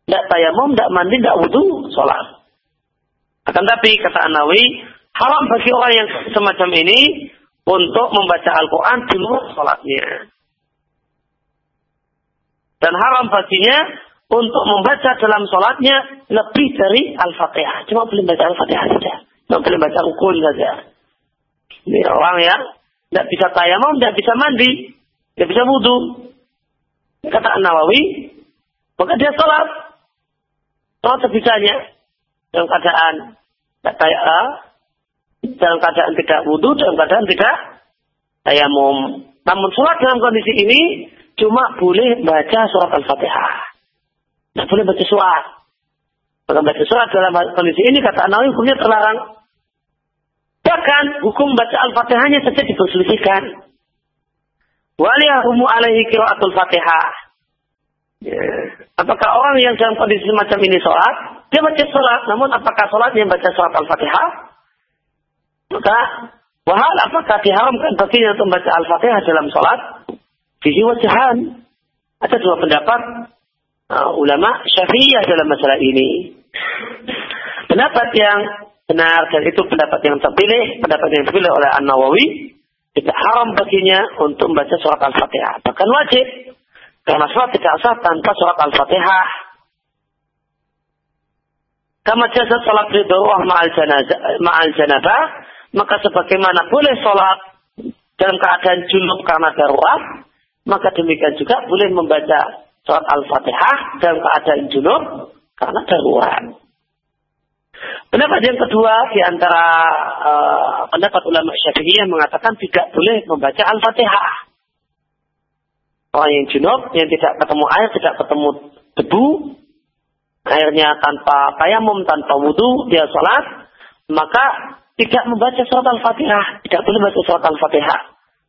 Tidak tayamum, tidak mandi, tidak wudhu, sholat. Akan tapi kata Anawi, haram bagi orang yang semacam ini untuk membaca Al-Quran di luar sholatnya. Dan haram baginya untuk membaca dalam sholatnya lebih dari Al-Fatihah. Cuma boleh baca Al-Fatihah saja. Cuma boleh baca ukul saja. Ini orang yang tidak bisa tayamum, tidak bisa mandi, tidak bisa wudhu. Kata An-Nawawi, maka dia sholat. Sholat sebisanya. Dalam keadaan tidak tayamum, dalam keadaan tidak wudhu, dalam keadaan tidak tayamum. Namun sholat dalam kondisi ini cuma boleh baca surat Al-Fatihah. Tidak boleh baca surat. Maka baca surat dalam kondisi ini kata Nawawi hukumnya terlarang. Bahkan hukum baca Al-Fatihahnya saja diperselisihkan. Waliyahumu alaihi kiraatul Fatihah. Ya. Apakah orang yang dalam kondisi semacam ini sholat, dia baca sholat, namun apakah sholatnya baca surat Al-Fatihah? Maka, wahal apakah diharamkan baginya untuk membaca Al-Fatihah dalam sholat? Fihi wajahan. Ada dua pendapat uh, ulama syafi'iyah dalam masalah ini. Pendapat yang benar dan itu pendapat yang terpilih, pendapat yang terpilih oleh An-Nawawi, tidak haram baginya untuk membaca surat Al-Fatihah. Bahkan wajib. Karena surat tidak sah tanpa surat Al-Fatihah. Kama jasa salat ma'al ma'al janabah, maka sebagaimana boleh sholat dalam keadaan junub karena darurat, maka demikian juga boleh membaca surat Al-Fatihah dalam keadaan junub karena darurat. Pendapat yang kedua di antara uh, pendapat ulama Syafi'iyah mengatakan tidak boleh membaca Al-Fatihah. Orang yang junub, yang tidak ketemu air, tidak ketemu debu, airnya tanpa tayamum, tanpa wudhu, dia sholat, maka tidak membaca surat Al-Fatihah, tidak boleh membaca surat Al-Fatihah.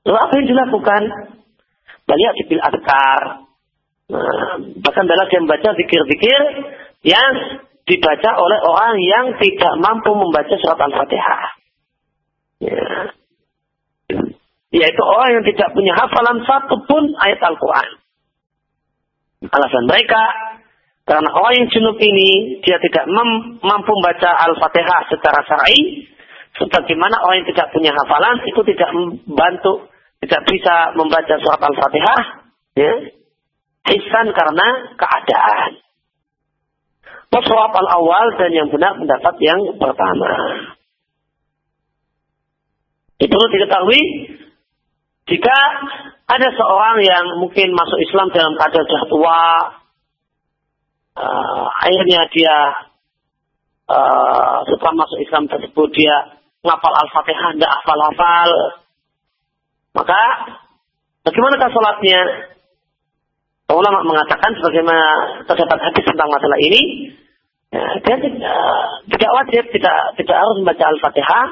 Lalu apa yang dilakukan? banyak sibil adkar. Nah, bahkan dalam dia membaca zikir-zikir yang dibaca oleh orang yang tidak mampu membaca surat Al-Fatihah. Ya. Yaitu orang yang tidak punya hafalan satu pun ayat Al-Quran. Alasan mereka, karena orang yang junub ini, dia tidak mampu membaca Al-Fatihah secara syar'i, sebagaimana orang yang tidak punya hafalan, itu tidak membantu tidak bisa membaca surat Al-Fatihah, ya, hisan karena keadaan. Surat al-awal dan yang benar pendapat yang pertama. Itu perlu diketahui Jika ada seorang yang mungkin masuk Islam dalam keadaan sudah tua, uh, akhirnya dia uh, setelah masuk Islam tersebut dia ngapal Al-Fatihah, tidak hafal-hafal, maka bagaimanakah sholatnya? Ulama mengatakan sebagaimana terdapat hadis tentang masalah ini, ya, dia tidak, tidak wajib, tidak tidak harus membaca Al-Fatihah.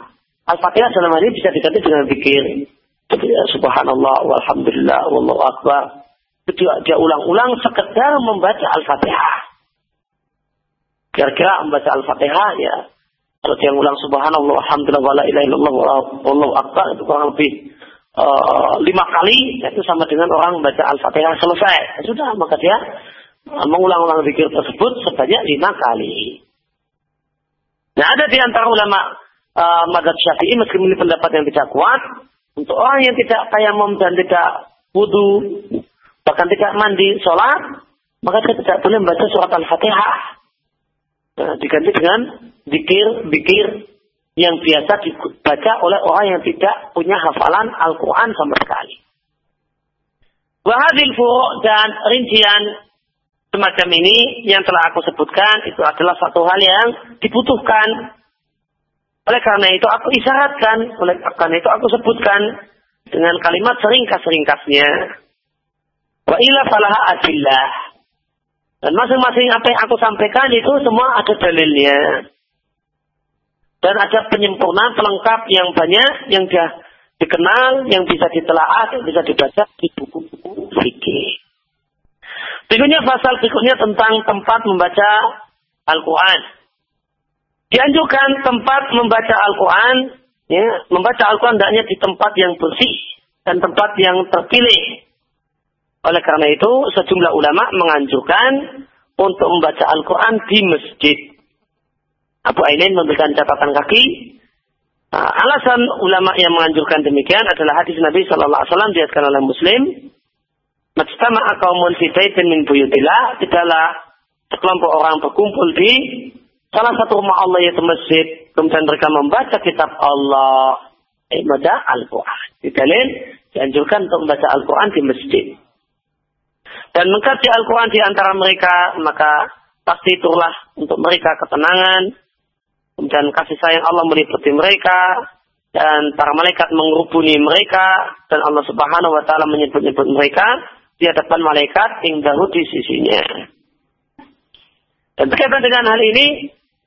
Al-Fatihah dalam hal ini bisa diganti dengan pikir. Ya, subhanallah, walhamdulillah, wallahu akbar. Dia, dia ulang-ulang sekedar membaca Al-Fatihah. Kira-kira membaca Al-Fatihah ya. Kalau dia ulang subhanallah, alhamdulillah, wala ilaha illallah, wallahu akbar. Itu kurang lebih uh, lima kali. Itu sama dengan orang membaca Al-Fatihah selesai. Ya, sudah, maka dia uh, mengulang-ulang zikir tersebut sebanyak lima kali. Nah ada di antara ulama uh, madhab syafi'i meskipun ini pendapat yang tidak kuat, untuk orang yang tidak tayamum dan tidak wudhu, bahkan tidak mandi sholat, maka dia tidak boleh membaca surat Al-Fatihah. Nah, diganti dengan dikir-dikir yang biasa dibaca oleh orang yang tidak punya hafalan Al-Quran sama sekali. Wahadil furu' dan rincian semacam ini yang telah aku sebutkan itu adalah satu hal yang dibutuhkan oleh karena itu aku isyaratkan, oleh karena itu aku sebutkan dengan kalimat seringkas-seringkasnya. Wa ila falaha adillah. Dan masing-masing apa yang aku sampaikan itu semua ada dalilnya. Dan ada penyempurnaan pelengkap yang banyak yang dia dikenal, yang bisa ditelaah, yang bisa dibaca di buku-buku fikih. Berikutnya pasal berikutnya tentang tempat membaca Al-Quran. Dianjurkan tempat membaca Al-Quran, ya, membaca Al-Quran hendaknya di tempat yang bersih dan tempat yang terpilih. Oleh karena itu, sejumlah ulama menganjurkan untuk membaca Al-Quran di masjid. Abu Ainin memberikan catatan kaki. Nah, alasan ulama yang menganjurkan demikian adalah hadis Nabi Shallallahu Alaihi Wasallam diatkan oleh Muslim. Majtama'a kaumun fi baitin min buyutillah. Tidaklah sekelompok orang berkumpul di salah satu rumah Allah yaitu masjid, kemudian mereka membaca kitab Allah, membaca Al-Quran. Di dalil dianjurkan untuk membaca Al-Quran di masjid. Dan mengkaji Al-Quran di antara mereka, maka pasti itulah untuk mereka ketenangan, kemudian kasih sayang Allah meliputi mereka, dan para malaikat mengerubuni mereka, dan Allah Subhanahu wa Ta'ala menyebut-nyebut mereka di hadapan malaikat yang dahulu di sisinya. Dan berkaitan dengan hal ini,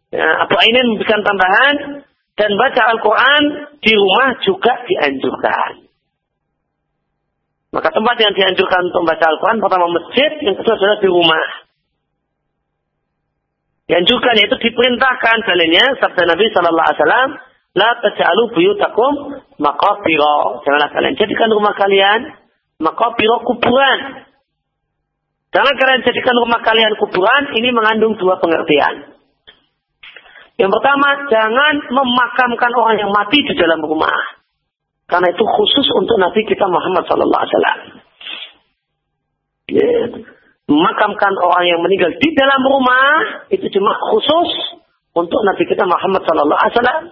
Ya, Abu Ainin memberikan tambahan dan baca Al-Quran di rumah juga dianjurkan. Maka tempat yang dianjurkan untuk membaca Al-Quran pertama masjid, yang kedua adalah di rumah. Dianjurkan yaitu diperintahkan dalilnya sabda Nabi Shallallahu Alaihi Wasallam, la taj'alu buyutakum maqabira. Janganlah kalian jadikan rumah kalian maqabira kuburan. Jangan kalian jadikan rumah kalian kuburan, ini mengandung dua pengertian. Yang pertama, jangan memakamkan orang yang mati di dalam rumah. Karena itu khusus untuk Nabi kita Muhammad Sallallahu Alaihi Wasallam. Ya. Memakamkan orang yang meninggal di dalam rumah itu cuma khusus untuk Nabi kita Muhammad Sallallahu Alaihi Wasallam.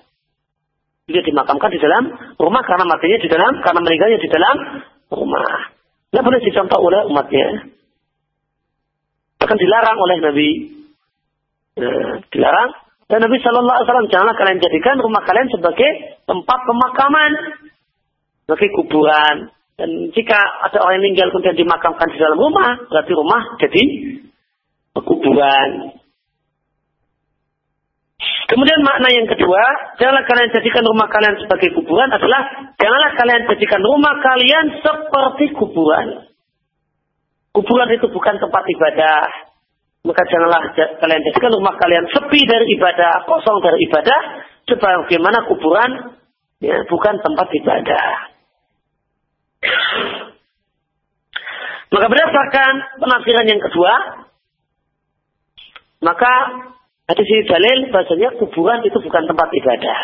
Dia dimakamkan di dalam rumah karena matinya di dalam, karena meninggalnya di dalam rumah. Tidak boleh dicontoh oleh umatnya. Bahkan dilarang oleh Nabi. Ya, dilarang dan Nabi Shallallahu Alaihi Wasallam janganlah kalian jadikan rumah kalian sebagai tempat pemakaman, sebagai kuburan. Dan jika ada orang yang meninggal kemudian dimakamkan di dalam rumah, berarti rumah jadi kuburan. Kemudian makna yang kedua, janganlah kalian jadikan rumah kalian sebagai kuburan adalah janganlah kalian jadikan rumah kalian seperti kuburan. Kuburan itu bukan tempat ibadah, maka janganlah kalian jadikan rumah kalian sepi dari ibadah, kosong dari ibadah, sebagaimana kuburan ya, bukan tempat ibadah. Maka berdasarkan penafsiran yang kedua, maka hadis ini dalil bahasanya kuburan itu bukan tempat ibadah.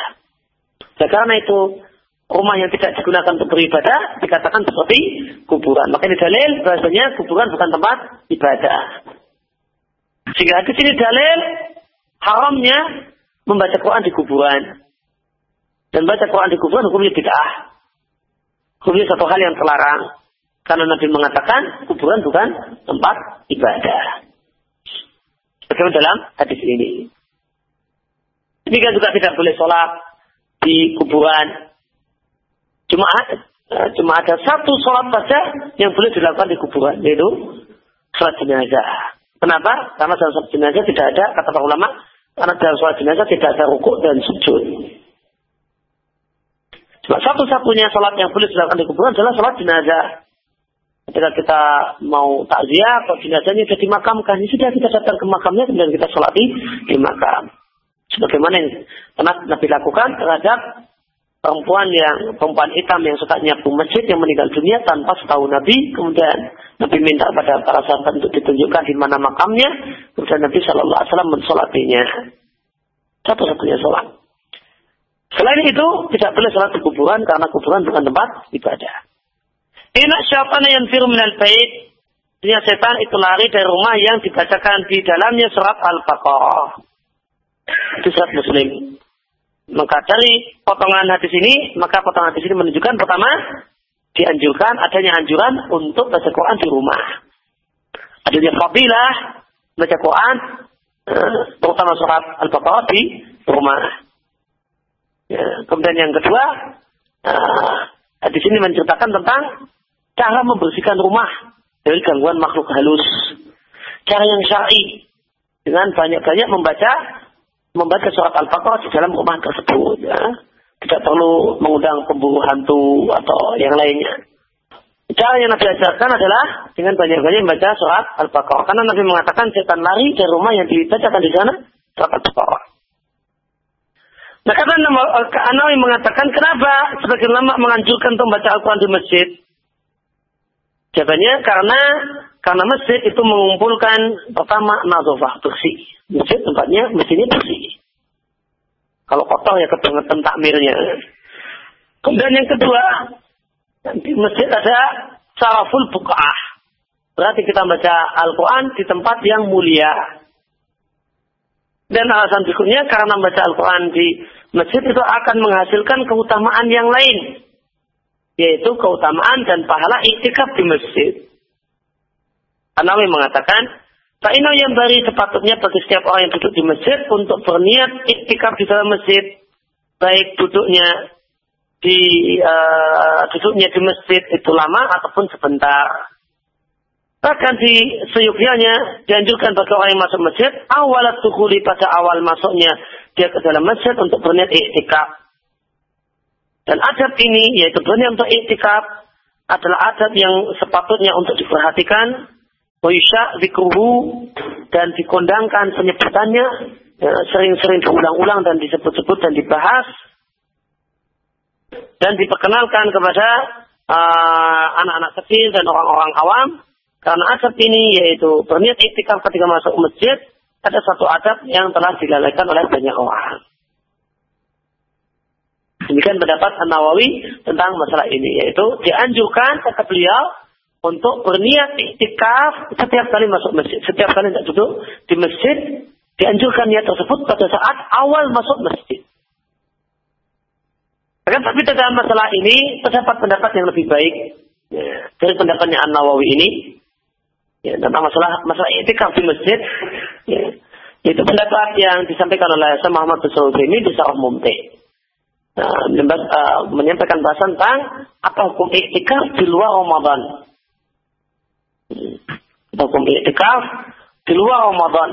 Dan karena itu rumah yang tidak digunakan untuk beribadah dikatakan seperti kuburan. Maka ini dalil bahasanya kuburan bukan tempat ibadah. Sehingga di sini dalil haramnya membaca Quran di kuburan. Dan baca Quran di kuburan hukumnya bid'ah. Hukumnya satu hal yang terlarang. Karena Nabi mengatakan kuburan bukan tempat ibadah. Bagaimana dalam hadis ini. Demikian juga tidak boleh sholat di kuburan. Cuma eh, cuma ada satu sholat saja yang boleh dilakukan di kuburan, yaitu sholat jenazah. Kenapa? Karena dalam sholat jenazah tidak ada, kata para ulama, karena dalam sholat jenazah tidak ada rukuk dan sujud. Cuma satu-satunya sholat yang boleh dilakukan di kuburan adalah sholat jenazah. Ketika kita mau takziah atau jenazahnya sudah dimakamkan, ya sudah kita datang ke makamnya kemudian kita sholat di, makam. Sebagaimana yang pernah Nabi lakukan terhadap perempuan yang perempuan hitam yang suka nyapu masjid yang meninggal dunia tanpa setahu Nabi kemudian Nabi minta pada para sahabat untuk ditunjukkan di mana makamnya kemudian Nabi Shallallahu Alaihi Wasallam mensolatinya satu-satunya sholat selain itu tidak boleh sholat di kuburan karena kuburan bukan tempat ibadah Ina syaitan yang firu minal bait Dia setan itu lari dari rumah yang dibacakan di dalamnya surat Al-Baqarah. Itu surat Muslim. Maka dari potongan hadis ini, maka potongan hadis ini menunjukkan pertama dianjurkan adanya anjuran untuk baca Quran di rumah. Adanya fadilah baca Quran eh, terutama surat Al-Baqarah di rumah. Ya, kemudian yang kedua, uh, hadis ini menceritakan tentang cara membersihkan rumah dari gangguan makhluk halus. Cara yang syar'i dengan banyak-banyak membaca membaca surat Al-Baqarah di dalam rumah tersebut. Ya. Tidak perlu mengundang pemburu hantu atau yang lainnya. Cara yang Nabi ajarkan adalah dengan banyak-banyak membaca surat Al-Baqarah. Karena Nabi mengatakan setan lari dari rumah yang dibacakan di sana surat Al-Baqarah. Nah karena Anawi mengatakan kenapa sebagian lama menganjurkan untuk membaca Al-Quran di masjid? Jawabannya karena karena masjid itu mengumpulkan pertama nazofah bersih. Masjid tempatnya mesinnya bersih. Kalau kotor ya kebangetan takmirnya. Kemudian yang kedua, di masjid ada saraful buka'ah. Berarti kita baca Al-Quran di tempat yang mulia. Dan alasan berikutnya karena membaca Al-Quran di masjid itu akan menghasilkan keutamaan yang lain. Yaitu keutamaan dan pahala iktikaf di masjid. Anawi mengatakan, Fa'ino yang bari sepatutnya bagi setiap orang yang duduk di masjid untuk berniat iktikaf di dalam masjid. Baik duduknya di uh, duduknya di masjid itu lama ataupun sebentar. Bahkan di seyukianya dianjurkan bagi orang yang masuk masjid, awal tuhuli pada awal masuknya dia ke dalam masjid untuk berniat iktikaf. Dan adab ini, yaitu berniat untuk iktikaf, adalah adab yang sepatutnya untuk diperhatikan. Waisya zikruhu dan dikondangkan penyebutannya. Ya, sering-sering diulang-ulang dan disebut-sebut dan dibahas. Dan diperkenalkan kepada uh, anak-anak uh, kecil dan orang-orang awam karena adab ini yaitu berniat iktikaf ketika masuk masjid ada satu adab yang telah dilalaikan oleh banyak orang. Demikian pendapat An-Nawawi tentang masalah ini yaitu dianjurkan kata beliau untuk berniat iktikaf setiap kali masuk masjid, setiap kali tidak duduk di masjid, dianjurkan niat tersebut pada saat awal masuk masjid. Akan tapi dalam masalah ini terdapat pendapat yang lebih baik ya, dari pendapatnya An Nawawi ini ya, tentang masalah masalah iktikaf di masjid. Ya, itu pendapat yang disampaikan oleh Syekh Muhammad bin ini di Sarah Mumti. Nah, uh, menyampaikan bahasan tentang apa hukum iktikaf di luar Ramadan hukum iktikaf di luar Ramadan.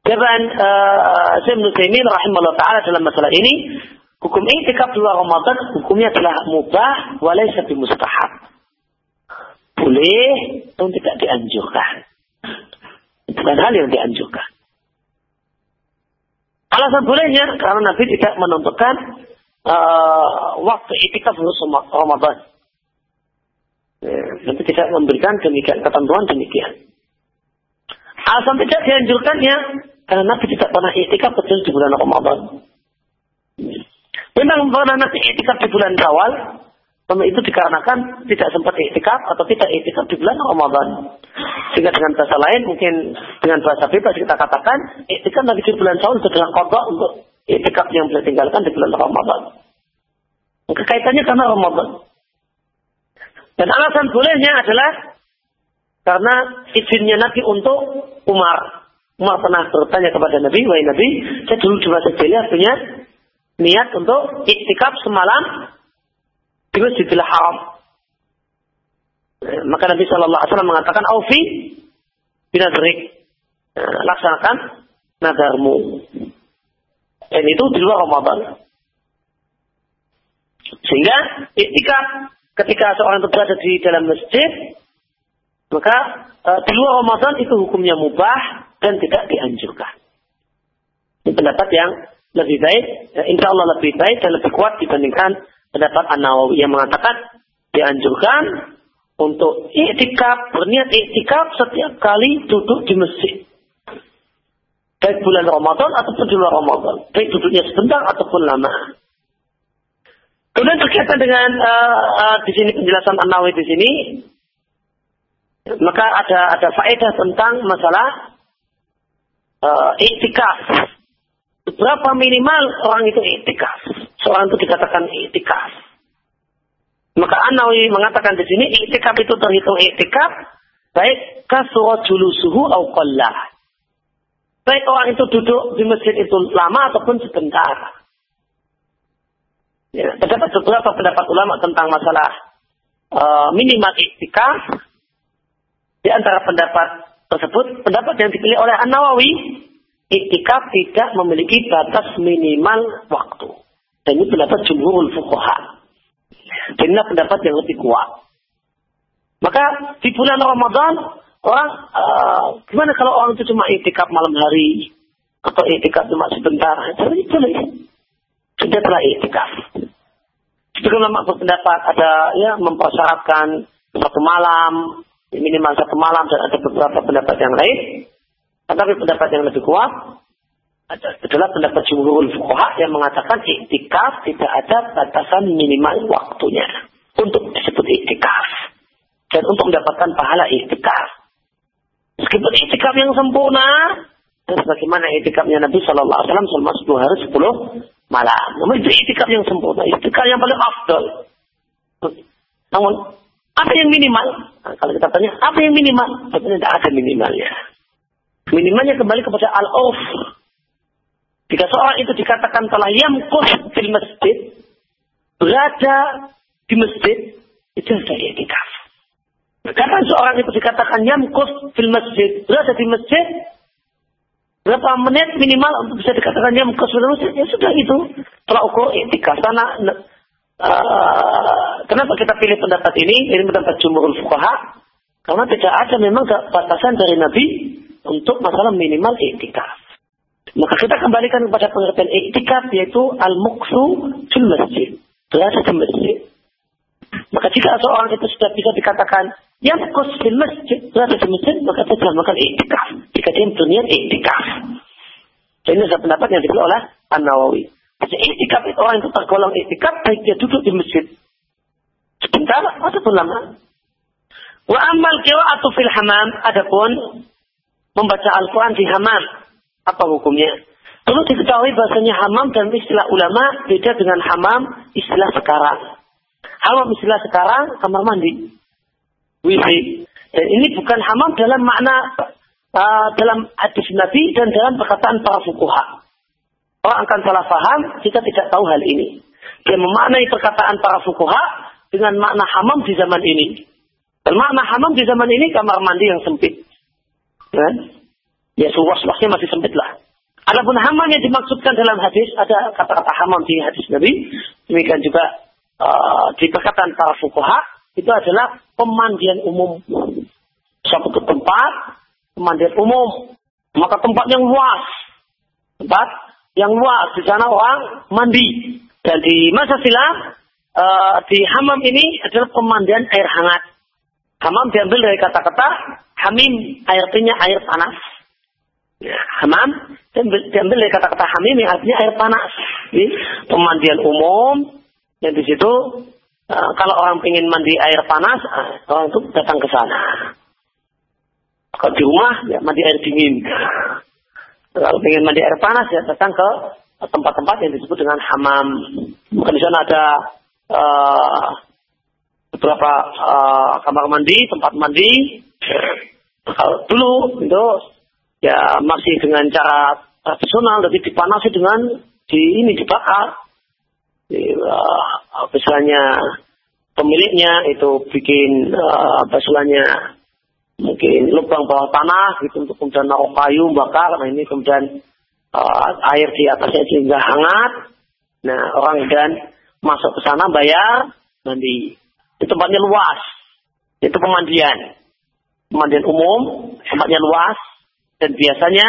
Dan uh, Syekh Nusaimin rahimahullah ta'ala dalam masalah ini, hukum iktikaf di luar Ramadan hukumnya adalah mubah walaysa mustahab. Boleh dan tidak dianjurkan. Bukan hal yang dianjurkan. Alasan bolehnya karena Nabi tidak menentukan uh, waktu itikaf untuk Ramadan. Ya, Nabi tidak memberikan demikian ketentuan demikian. Alasan tidak dianjurkannya karena Nabi tidak pernah itikaf kecuali di bulan Ramadan. Memang pernah Nabi itikaf di bulan Syawal, namun itu dikarenakan tidak sempat itikaf atau tidak itikaf di bulan Ramadan. Sehingga dengan bahasa lain, mungkin dengan bahasa bebas kita katakan, itikaf Nabi di bulan Syawal itu dengan kodok untuk itikaf yang boleh tinggalkan di bulan Ramadan. Maka kaitannya karena Ramadan. Dan alasan bolehnya adalah karena izinnya Nabi untuk Umar. Umar pernah bertanya kepada Nabi, wahai Nabi, saya dulu di masa punya niat untuk iktikaf semalam di Masjidil Haram. Maka Nabi Shallallahu Alaihi Wasallam mengatakan, Aufi binadrik, laksanakan nadarmu. Dan itu di luar Ramadan. Sehingga iktikaf ketika seorang itu berada di dalam masjid, maka e, di luar Ramadan itu hukumnya mubah dan tidak dianjurkan. Ini pendapat yang lebih baik, ya, insya Allah lebih baik dan lebih kuat dibandingkan pendapat An-Nawawi yang mengatakan dianjurkan untuk iktikaf, berniat iktikaf setiap kali duduk di masjid. Baik bulan Ramadan ataupun di luar Ramadan. Baik duduknya sebentar ataupun lama. Kemudian berkaitan dengan uh, uh, di sini penjelasan An-Nawawi di sini, maka ada ada faedah tentang masalah uh, iktikaf. Berapa minimal orang itu iktikaf? Seorang itu dikatakan iktikaf. Maka An-Nawawi mengatakan di sini iktikaf itu terhitung iktikaf baik kasur julusuhu au qallah. Baik orang itu duduk di masjid itu lama ataupun sebentar. Ya, terdapat beberapa pendapat ulama tentang masalah uh, minimal iktikaf. Di antara pendapat tersebut, pendapat yang dipilih oleh An Nawawi, iktikaf tidak memiliki batas minimal waktu. Dan ini pendapat jumhurul fuqaha. Dan ini pendapat yang lebih kuat. Maka di bulan Ramadan orang uh, gimana kalau orang itu cuma iktikaf malam hari atau iktikaf cuma sebentar? Jadi boleh. Sudah telah iktikaf. Sebagian ulama berpendapat ada ya mempersyaratkan satu malam, minimal satu malam dan ada beberapa pendapat yang lain. Tetapi pendapat yang lebih kuat adalah pendapat jumhurul fuqaha yang mengatakan iktikaf tidak ada batasan minimal waktunya untuk disebut iktikaf dan untuk mendapatkan pahala iktikaf. Meskipun iktikaf yang sempurna dan sebagaimana iktikafnya Nabi Shallallahu Alaihi Wasallam selama 10 hari 10 malam. Namun itu itikaf yang sempurna, itikaf yang paling afdol. Namun apa yang minimal? Nah, kalau kita tanya apa yang minimal? Sebenarnya tidak ada minimalnya. Minimalnya kembali kepada al-auf. Jika seorang itu dikatakan telah yamkus di masjid, berada di masjid, itu sudah itikaf. Karena seorang itu dikatakan yamkus di masjid, berada di masjid, Berapa menit minimal untuk bisa dikatakan dia muka sudah Ya sudah itu. Telah ukur etika. Karena uh, kenapa kita pilih pendapat ini? Ini pendapat jumhur fuqaha. Karena tidak ada memang batasan dari Nabi untuk masalah minimal etika. Maka kita kembalikan kepada pengertian etika yaitu al-muksu fil masjid. Berada di masjid. Maka jika seorang itu sudah bisa dikatakan yang kos di masjid, berada di masjid, maka dia telah melakukan iktikaf. Jika dia berniat iktikaf. Dan ini adalah pendapat yang dipilih oleh An-Nawawi. Jadi iktikaf itu orang yang tergolong iktikaf, baik dia duduk di masjid. Sebentar ataupun lama. Wa amal atau fil hamam, adapun membaca Al-Quran di hamam. Apa hukumnya? Perlu diketahui bahasanya hamam dan istilah ulama beda dengan hamam istilah sekarang. Hamam istilah sekarang kamar mandi. WC. Dan ini bukan hamam dalam makna uh, dalam hadis Nabi dan dalam perkataan para fukuha. Orang akan salah faham jika tidak tahu hal ini. Dia memaknai perkataan para fukuha dengan makna hamam di zaman ini. Dan makna hamam di zaman ini kamar mandi yang sempit. Ya, ya luas-luasnya masih sempit lah. Adapun hamam yang dimaksudkan dalam hadis ada kata-kata hamam di hadis Nabi. Demikian juga uh, di perkataan para fukuha itu adalah pemandian umum. Suatu tempat pemandian umum, maka tempat yang luas, tempat yang luas di sana orang mandi. Dan di masa silam uh, di hamam ini adalah pemandian air hangat. Hamam diambil dari kata-kata hamim, artinya air panas. Ya, hamam diambil, dari kata-kata hamim yang artinya air panas. Jadi, pemandian umum yang di situ uh, kalau orang ingin mandi air panas, uh, orang itu datang ke sana. Kalau di rumah ya mandi air dingin. Kalau ingin mandi air panas ya datang ke tempat-tempat yang disebut dengan hamam. Mungkin di sana ada uh, beberapa uh, kamar mandi, tempat mandi. Kalau dulu itu ya masih dengan cara tradisional, tapi dipanasi dengan di ini dibakar. Uh, misalnya pemiliknya itu bikin uh, misalnya mungkin lubang bawah tanah gitu untuk kemudian naruh kayu bakar. Nah ini kemudian uh, air di atasnya sehingga hangat. Nah orang dan masuk ke sana bayar mandi. Itu tempatnya luas. Itu pemandian. Pemandian umum, tempatnya luas. Dan biasanya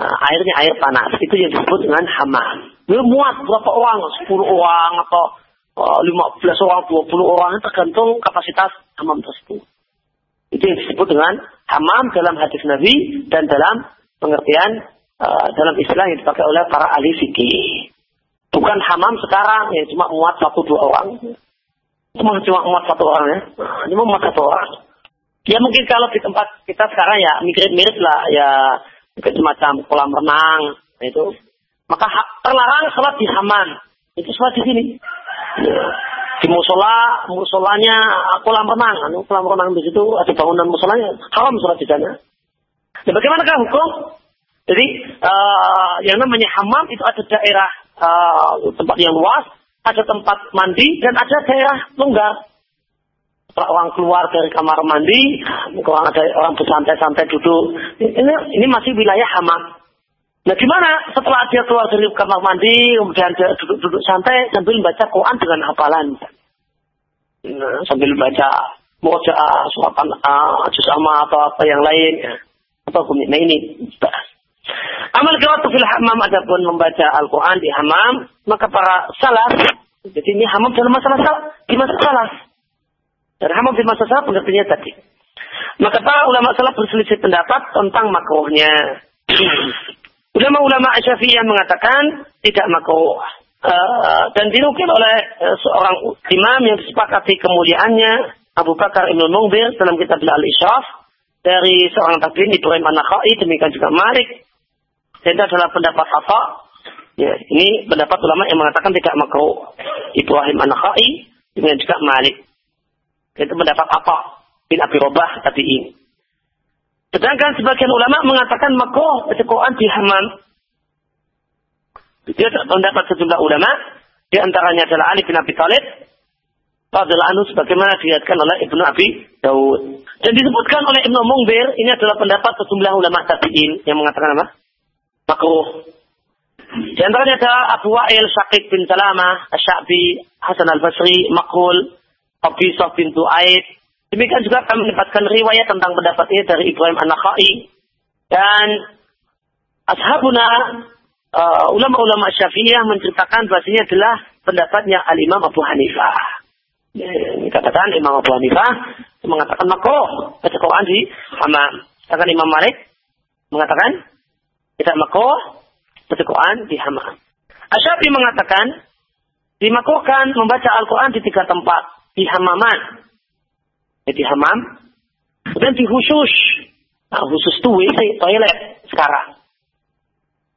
uh, airnya air panas. Itu yang disebut dengan hamam. Dia muat berapa orang? 10 orang atau uh, 15 orang, 20 orang. Tergantung kapasitas hamam tersebut. Itu yang disebut dengan hamam dalam hadis Nabi dan dalam pengertian uh, dalam istilah yang dipakai oleh para ahli fikih. Bukan hamam sekarang yang cuma muat satu dua orang. Cuma cuma muat satu orang ya. Nah, cuma muat satu orang. Ya mungkin kalau di tempat kita sekarang ya mirip-mirip lah ya mungkin semacam kolam renang nah, itu. Maka terlarang sholat di hamam. Itu sholat di sini. Di musola, musolanya kolam renang. Anu, kolam renang di situ ada bangunan musolanya. Haram sholat di sana. Ya bagaimanakah hukum? Jadi uh, yang namanya hamam itu ada daerah uh, tempat yang luas, ada tempat mandi dan ada daerah longgar. Orang keluar dari kamar mandi, orang ada orang bersantai-santai duduk. Ini, ini masih wilayah hamam. Nah gimana setelah dia keluar dari kamar mandi, kemudian dia duduk-duduk santai sambil baca Quran dengan hafalan. Nah, sambil baca moja, suatan, uh, juz atau apa yang lain. Ya. Apa hukumnya? Nah ini Amal qira'atu fil hamam adapun membaca Al-Qur'an di hamam, maka para salaf, jadi ini hamam dalam masalah salaf, di masa salaf. Dan hamam di masa salaf pengertiannya tadi. Maka para ulama salaf berselisih pendapat tentang makruhnya. Ulama-ulama Syafi'iyah mengatakan tidak makruh. Uh, dan dinukil oleh uh, seorang imam yang disepakati kemuliaannya Abu Bakar Ibn Mungbir dalam kitab Al-Ishraf dari seorang tabi'in Ibrahim An-Nakhai demikian juga Malik dan itu adalah pendapat apa? Ya, ini pendapat ulama yang mengatakan tidak makruh. Ibrahim An-Nakhai dengan juga Malik. Itu pendapat apa? Bin Abi Robah tadi ini. Sedangkan sebagian ulama mengatakan baca Quran di hamam. Dia pendapat sejumlah ulama, di antaranya adalah Ali bin Abi Thalib, Fadil Anu sebagaimana dilihatkan oleh Ibnu Abi Daud. Dan disebutkan oleh Ibnu Mungbir, ini adalah pendapat sejumlah ulama tabi'in yang mengatakan apa? Makruh. Di antaranya ada Abu Wa'il Syaqid bin Salamah, Asyabi, Hasan al-Basri, Makhul, Qabisah bin Tu'aid. Demikian juga kami mendapatkan riwayat tentang pendapat ini dari Ibrahim An-Nakhai. Dan ashabuna, uh, ulama-ulama syafi'iyah menceritakan bahasanya adalah pendapatnya Al-Imam Abu Hanifah. Ini katakan Imam Abu Hanifah mengatakan makruh baca Quran di hamam. Sedangkan Imam Malik mengatakan tidak makruh baca Quran di hamam. Asyafi mengatakan dimakruhkan membaca Al-Quran di tiga tempat. Di hamaman. Ya, di hamam. Dan di khusus. Nah, khusus itu toilet sekarang.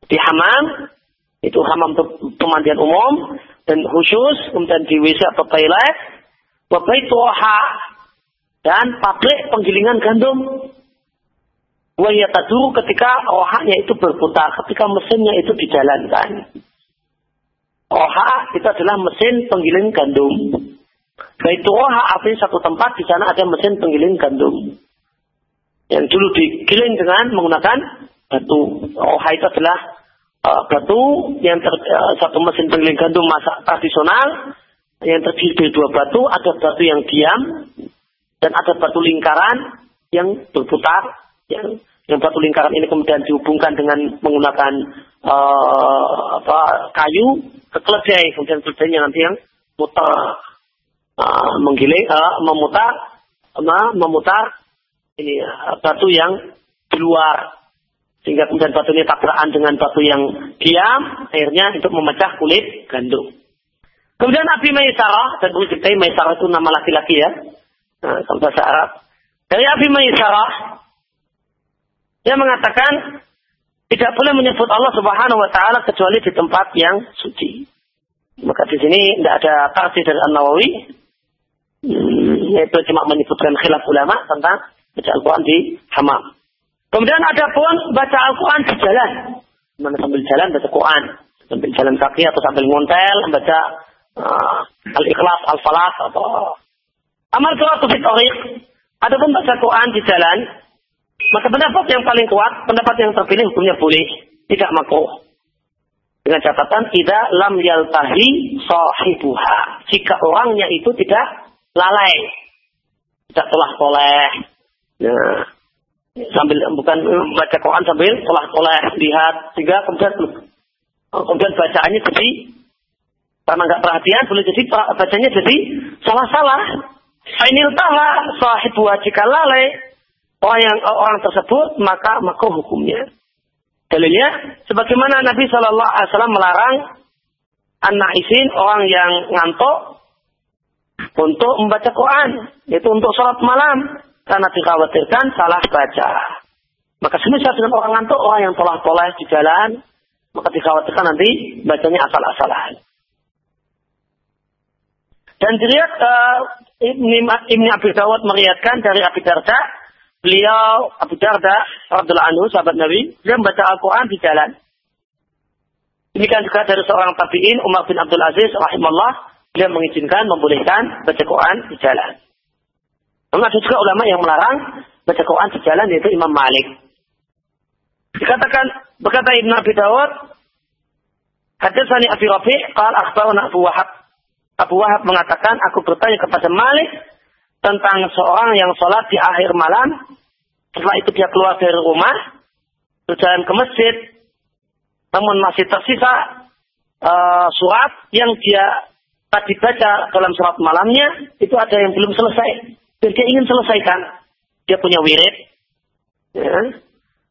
Di hamam. Itu hamam pemandian umum. Dan khusus. Kemudian di WC atau toilet. Wabai toha. Dan pabrik penggilingan gandum. Wahya taduru ketika rohanya itu berputar, ketika mesinnya itu dijalankan. Roha itu adalah mesin penggiling gandum. Baik roha artinya satu tempat di sana ada mesin penggiling gandum. Yang dulu digiling dengan menggunakan batu. Roha itu adalah uh, batu yang ter, uh, satu mesin penggiling gandum masa tradisional yang terdiri dari dua batu, ada batu yang diam dan ada batu lingkaran yang berputar yang yang batu lingkaran ini kemudian dihubungkan dengan menggunakan uh, apa kayu ke keledai. Kemudian keledainya nanti yang muter uh, menggiling uh, memutar uh, memutar ini uh, batu yang di luar. Sehingga kemudian batu ini tabrakan dengan batu yang diam akhirnya untuk memecah kulit gandum kemudian Abi Maisarah dan perlu diketahui Maisarah itu nama laki-laki ya. Nah, bahasa Arab. Dari Abi Maisarah dia mengatakan tidak boleh menyebut Allah Subhanahu wa taala kecuali di tempat yang suci. Maka di sini tidak ada tarsi dari An Nawawi, hmm, yaitu cuma menyebutkan khilaf ulama tentang baca Al-Quran di hamam. Kemudian ada pun baca Al-Quran di jalan. Mana sambil jalan baca Quran. Sambil jalan kaki atau sambil ngontel, baca uh, Al-Ikhlas, Al-Falah, atau Amal atau Fitorik. Ada pun baca Quran di jalan. Maka pendapat yang paling kuat, pendapat yang terpilih hukumnya boleh. Tidak makruh. Dengan catatan tidak lam yaltahi sahibuha. Jika orangnya itu tidak lalai. Tidak telah toleh. Nah, sambil bukan baca Quran sambil telah toleh lihat sehingga kemudian kemudian bacaannya jadi karena nggak perhatian boleh jadi bacanya jadi salah-salah. Ainil taha sahibuha jika lalai orang yang orang tersebut maka maka hukumnya. Dalilnya sebagaimana Nabi Shallallahu Alaihi Wasallam melarang anak isin orang yang ngantuk untuk membaca Quran, yaitu untuk sholat malam karena dikhawatirkan salah baca. Maka semisal dengan orang ngantuk, orang yang tolak-tolak di jalan, maka dikhawatirkan nanti bacanya asal-asalan. Dan dilihat uh, Ibni, Ibni Abi Dawud meriatkan dari Abi Darda, beliau Abu Darda radhiyallahu anhu sahabat Nabi, dia membaca Al-Qur'an di jalan. Demikian juga dari seorang tabi'in Umar bin Abdul Aziz rahimahullah, dia mengizinkan membolehkan baca Quran di jalan. Namun ada juga ulama yang melarang baca Quran di jalan yaitu Imam Malik. Dikatakan berkata Ibn Abi Dawud, Hadisani Abi Rafi, qal akhbarana Abu Wahab. Abu Wahab mengatakan, aku bertanya kepada Malik tentang seorang yang sholat di akhir malam, setelah itu dia keluar dari rumah, berjalan ke masjid, namun masih tersisa uh, surat yang dia tadi baca dalam surat malamnya, itu ada yang belum selesai. Dan dia ingin selesaikan. Dia punya wirid, ya,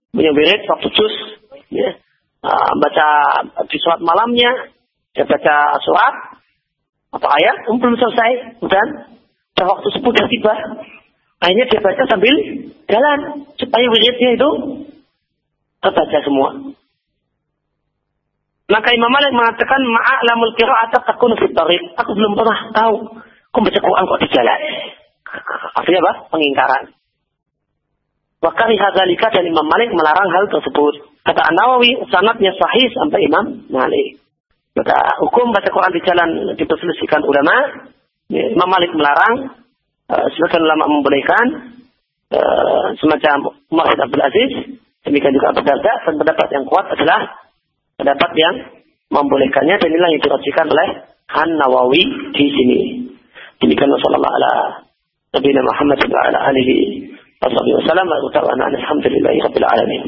punya wirid satu juz, ya, uh, baca di surat malamnya, dia baca surat, atau ayat, belum selesai, dan dan waktu sudah tiba, akhirnya dia baca sambil jalan supaya wiridnya itu terbaca semua. Maka Imam Malik mengatakan ma'alamul qira'at takun fi Aku belum pernah tahu kok baca Quran kok di jalan. Artinya apa? Pengingkaran. Wakari hadzalika dan Imam Malik melarang hal tersebut. Kata An-Nawawi, sanatnya sahih sampai Imam Malik. Maka hukum baca Quran di jalan diperselisihkan ulama Imam Malik melarang, uh, sebagian ulama membolehkan, uh, semacam Umar bin Abdul Aziz, demikian juga Abu Darda, dan pendapat yang kuat adalah pendapat yang membolehkannya, dan inilah yang dirajikan oleh Han Nawawi di sini. Demikian wasallallahu ala Nabi Muhammad wa ala alihi wasallam wa alhamdulillahi rabbil alamin.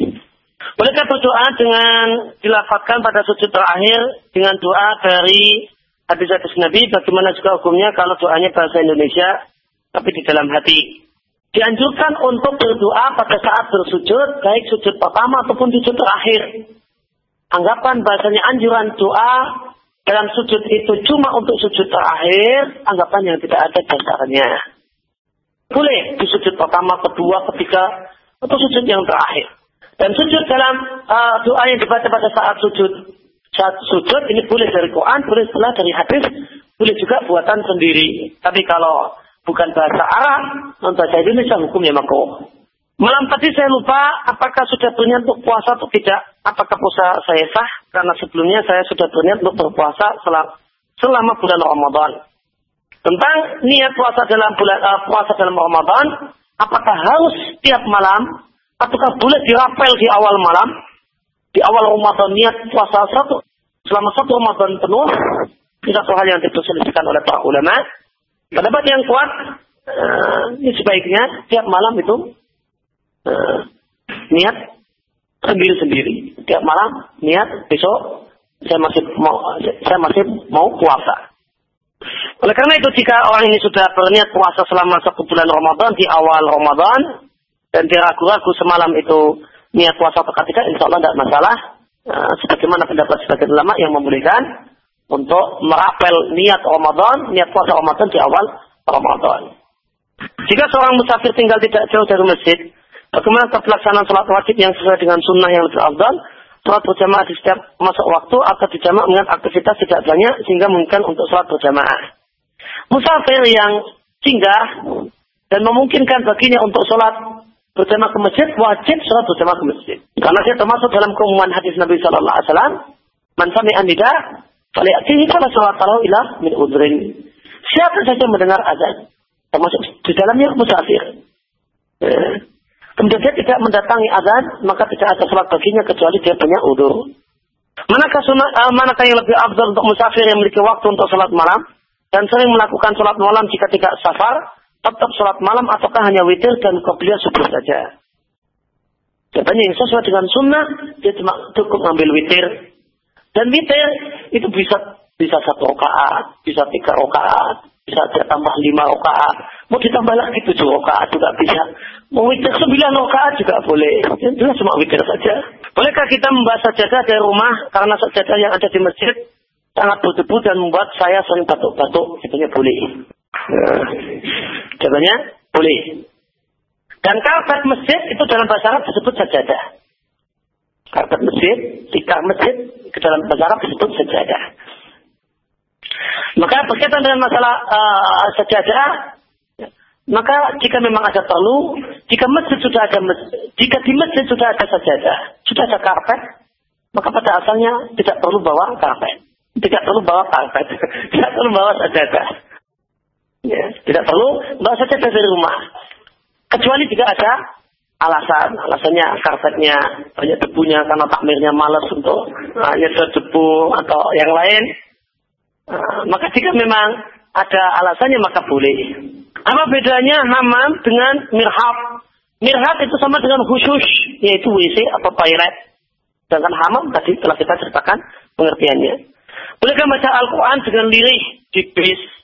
Bolehkah berdoa dengan dilafatkan pada sujud terakhir dengan doa dari hadis-hadis Nabi, bagaimana juga hukumnya kalau doanya bahasa Indonesia, tapi di dalam hati. Dianjurkan untuk berdoa pada saat bersujud, baik sujud pertama ataupun sujud terakhir. Anggapan bahasanya anjuran doa dalam sujud itu cuma untuk sujud terakhir, anggapan yang tidak ada dasarnya. Boleh di sujud pertama, kedua, ketiga, atau sujud yang terakhir. Dan sujud dalam uh, doa yang dibaca pada saat sujud saat sujud ini boleh dari Quran, boleh pula dari hadis, boleh juga buatan sendiri. Tapi kalau bukan bahasa Arab, non bahasa Indonesia hukumnya makruh. Malam tadi saya lupa apakah sudah berniat untuk puasa atau tidak. Apakah puasa saya sah? Karena sebelumnya saya sudah berniat untuk berpuasa selama, selama bulan Ramadan. Tentang niat puasa dalam bulan uh, puasa dalam Ramadan, apakah harus setiap malam ataukah boleh dirapel di awal malam? Di awal Ramadan niat puasa satu selama satu Ramadan penuh tidak satu hal yang diperselisihkan oleh para ulama. Pendapat yang kuat uh, ini sebaiknya tiap malam itu uh, niat sendiri-sendiri. Tiap malam niat besok saya masih mau saya masih mau puasa. Oleh karena itu jika orang ini sudah berniat puasa selama satu bulan Ramadan di awal Ramadan dan dia ragu-ragu semalam itu niat puasa atau ketika insya Allah tidak masalah. Uh, sebagaimana pendapat sebagian ulama yang membolehkan untuk merapel niat Ramadan, niat puasa Ramadan di awal Ramadan. Jika seorang musafir tinggal tidak jauh dari masjid, bagaimana pelaksanaan sholat wajib yang sesuai dengan sunnah yang lebih afdal? sholat berjamaah di setiap masuk waktu atau dijamak dengan aktivitas tidak banyak sehingga mungkin untuk sholat berjamaah. Musafir yang singgah dan memungkinkan baginya untuk sholat berjamaah ke masjid, wajib sholat berjamaah ke masjid. Karena dia termasuk dalam keumuman hadis Nabi Shallallahu Alaihi Wasallam, man sami anida, faliyatihi kala sholat talau ilah min udrin. Siapa saja mendengar azan, termasuk di dalamnya musafir. Eh, kemudian dia tidak mendatangi azan, maka tidak ada sholat baginya kecuali dia punya udur. Manakah, sunat, uh, manakah yang lebih abdul untuk musafir yang memiliki waktu untuk sholat malam dan sering melakukan sholat malam jika tidak safar, tetap sholat malam ataukah hanya witir dan qobliyah subuh saja? Jawabannya yang sesuai dengan sunnah, dia cuma cukup ngambil witir. Dan witir itu bisa bisa satu rakaat, bisa tiga rakaat, bisa tambah lima rakaat, mau ditambah lagi tujuh rakaat juga bisa. Mau witir sembilan rakaat juga boleh. Itu cuma witir saja. Bolehkah kita membahas sajadah dari rumah karena sajadah yang ada di masjid sangat berdebu dan membuat saya sering batuk-batuk? Sebenarnya boleh. Jawabannya boleh. Dan karpet masjid itu dalam bahasa Arab disebut sajadah. Karpet masjid, tikar masjid, ke dalam bahasa Arab disebut sajadah. Maka berkaitan dengan masalah uh, sajadah, maka jika memang ada perlu, jika masjid sudah ada jika di masjid sudah ada sajadah, sudah ada karpet, maka pada asalnya tidak perlu bawa karpet. Tidak perlu bawa karpet, tidak perlu bawa sajadah. Ya, tidak perlu bawa sajadah dari rumah. Kecuali jika ada alasan, alasannya karpetnya banyak debunya karena takmirnya malas untuk uh, debu atau yang lain. Uh, maka jika memang ada alasannya maka boleh. Apa bedanya hamam dengan mirhab? Mirhab itu sama dengan khusus, yaitu WC atau toilet. Sedangkan hamam tadi telah kita ceritakan pengertiannya. Bolehkah baca Al-Quran dengan lirik di bis?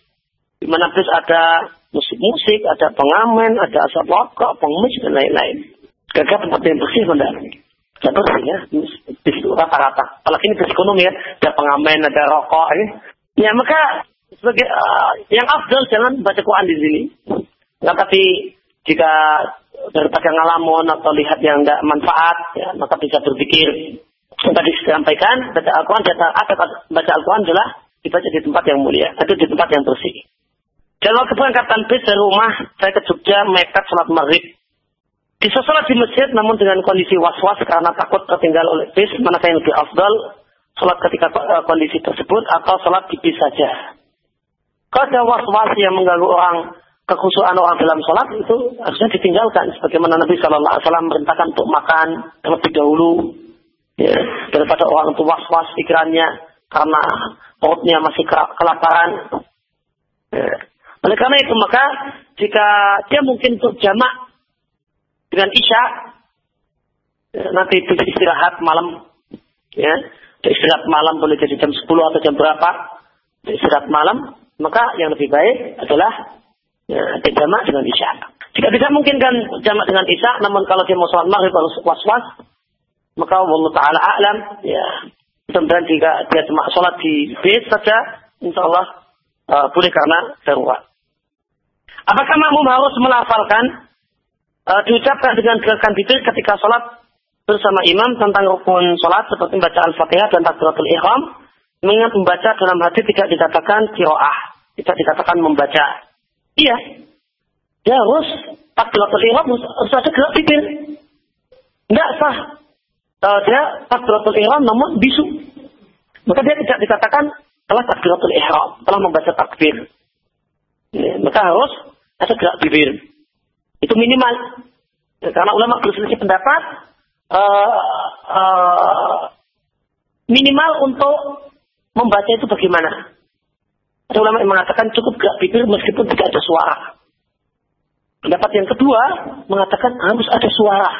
Di mana bis ada musik-musik, ada pengamen, ada asap rokok, pengemis, dan lain-lain. Gagal tempat yang bersih, benar. Tidak bersih ya, bis itu rata-rata. Apalagi ini bis ekonomi ya, ada pengamen, ada rokok. Ya, ya maka sebagai uh, yang afdal jangan baca Quran di sini. Nah, tapi jika daripada ngalamun atau lihat yang tidak manfaat, ya, maka bisa berpikir. Yang tadi disampaikan, baca Al-Quran, baca Al-Quran adalah dibaca di tempat yang mulia, atau di tempat yang bersih. Dan waktu keberangkatan bis dari rumah, saya ke Jogja mepet sholat maghrib. Bisa sholat di masjid namun dengan kondisi was-was karena takut tertinggal oleh bis, mana yang lebih afdal, sholat ketika eh, kondisi tersebut atau sholat di bis saja. Kalau ada was-was yang mengganggu orang, kekhusuan orang dalam sholat itu harusnya ditinggalkan. Sebagaimana Nabi Wasallam merintahkan untuk makan terlebih dahulu, ya, daripada orang itu was-was pikirannya karena perutnya masih kelaparan. Ya. Oleh karena itu maka jika dia mungkin untuk jamak dengan isya, ya, nanti itu istirahat malam, ya, istirahat malam boleh jadi jam 10 atau jam berapa, istirahat malam, maka yang lebih baik adalah ya, jamak dengan isya. Jika tidak mungkin kan jamak dengan isya, namun kalau dia mau sholat maghrib harus was-was, maka Allah Ta'ala a'lam, ya, mudah jika dia cuma sholat di bis saja, insya Allah uh, boleh karena darurat. Apakah makmum harus melafalkan uh, diucapkan dengan gerakan bibir ketika sholat bersama imam tentang rukun sholat seperti membaca al-fatihah dan takbiratul ihram mengingat membaca dalam hati tidak dikatakan kiroah tidak dikatakan membaca? Iya. Dia harus. Takbiratul ihram harus ada gerak bibir tidak sah. Uh, dia takbiratul ihram namun bisu. Maka dia tidak dikatakan telah takbiratul ihram telah membaca takbir. Ya, maka harus ada gerak bibir. Itu minimal. Ya, karena ulama berselisih pendapat uh, uh, minimal untuk membaca itu bagaimana. Ada ulama yang mengatakan cukup gerak bibir meskipun tidak ada suara. Pendapat yang kedua mengatakan harus ada suara.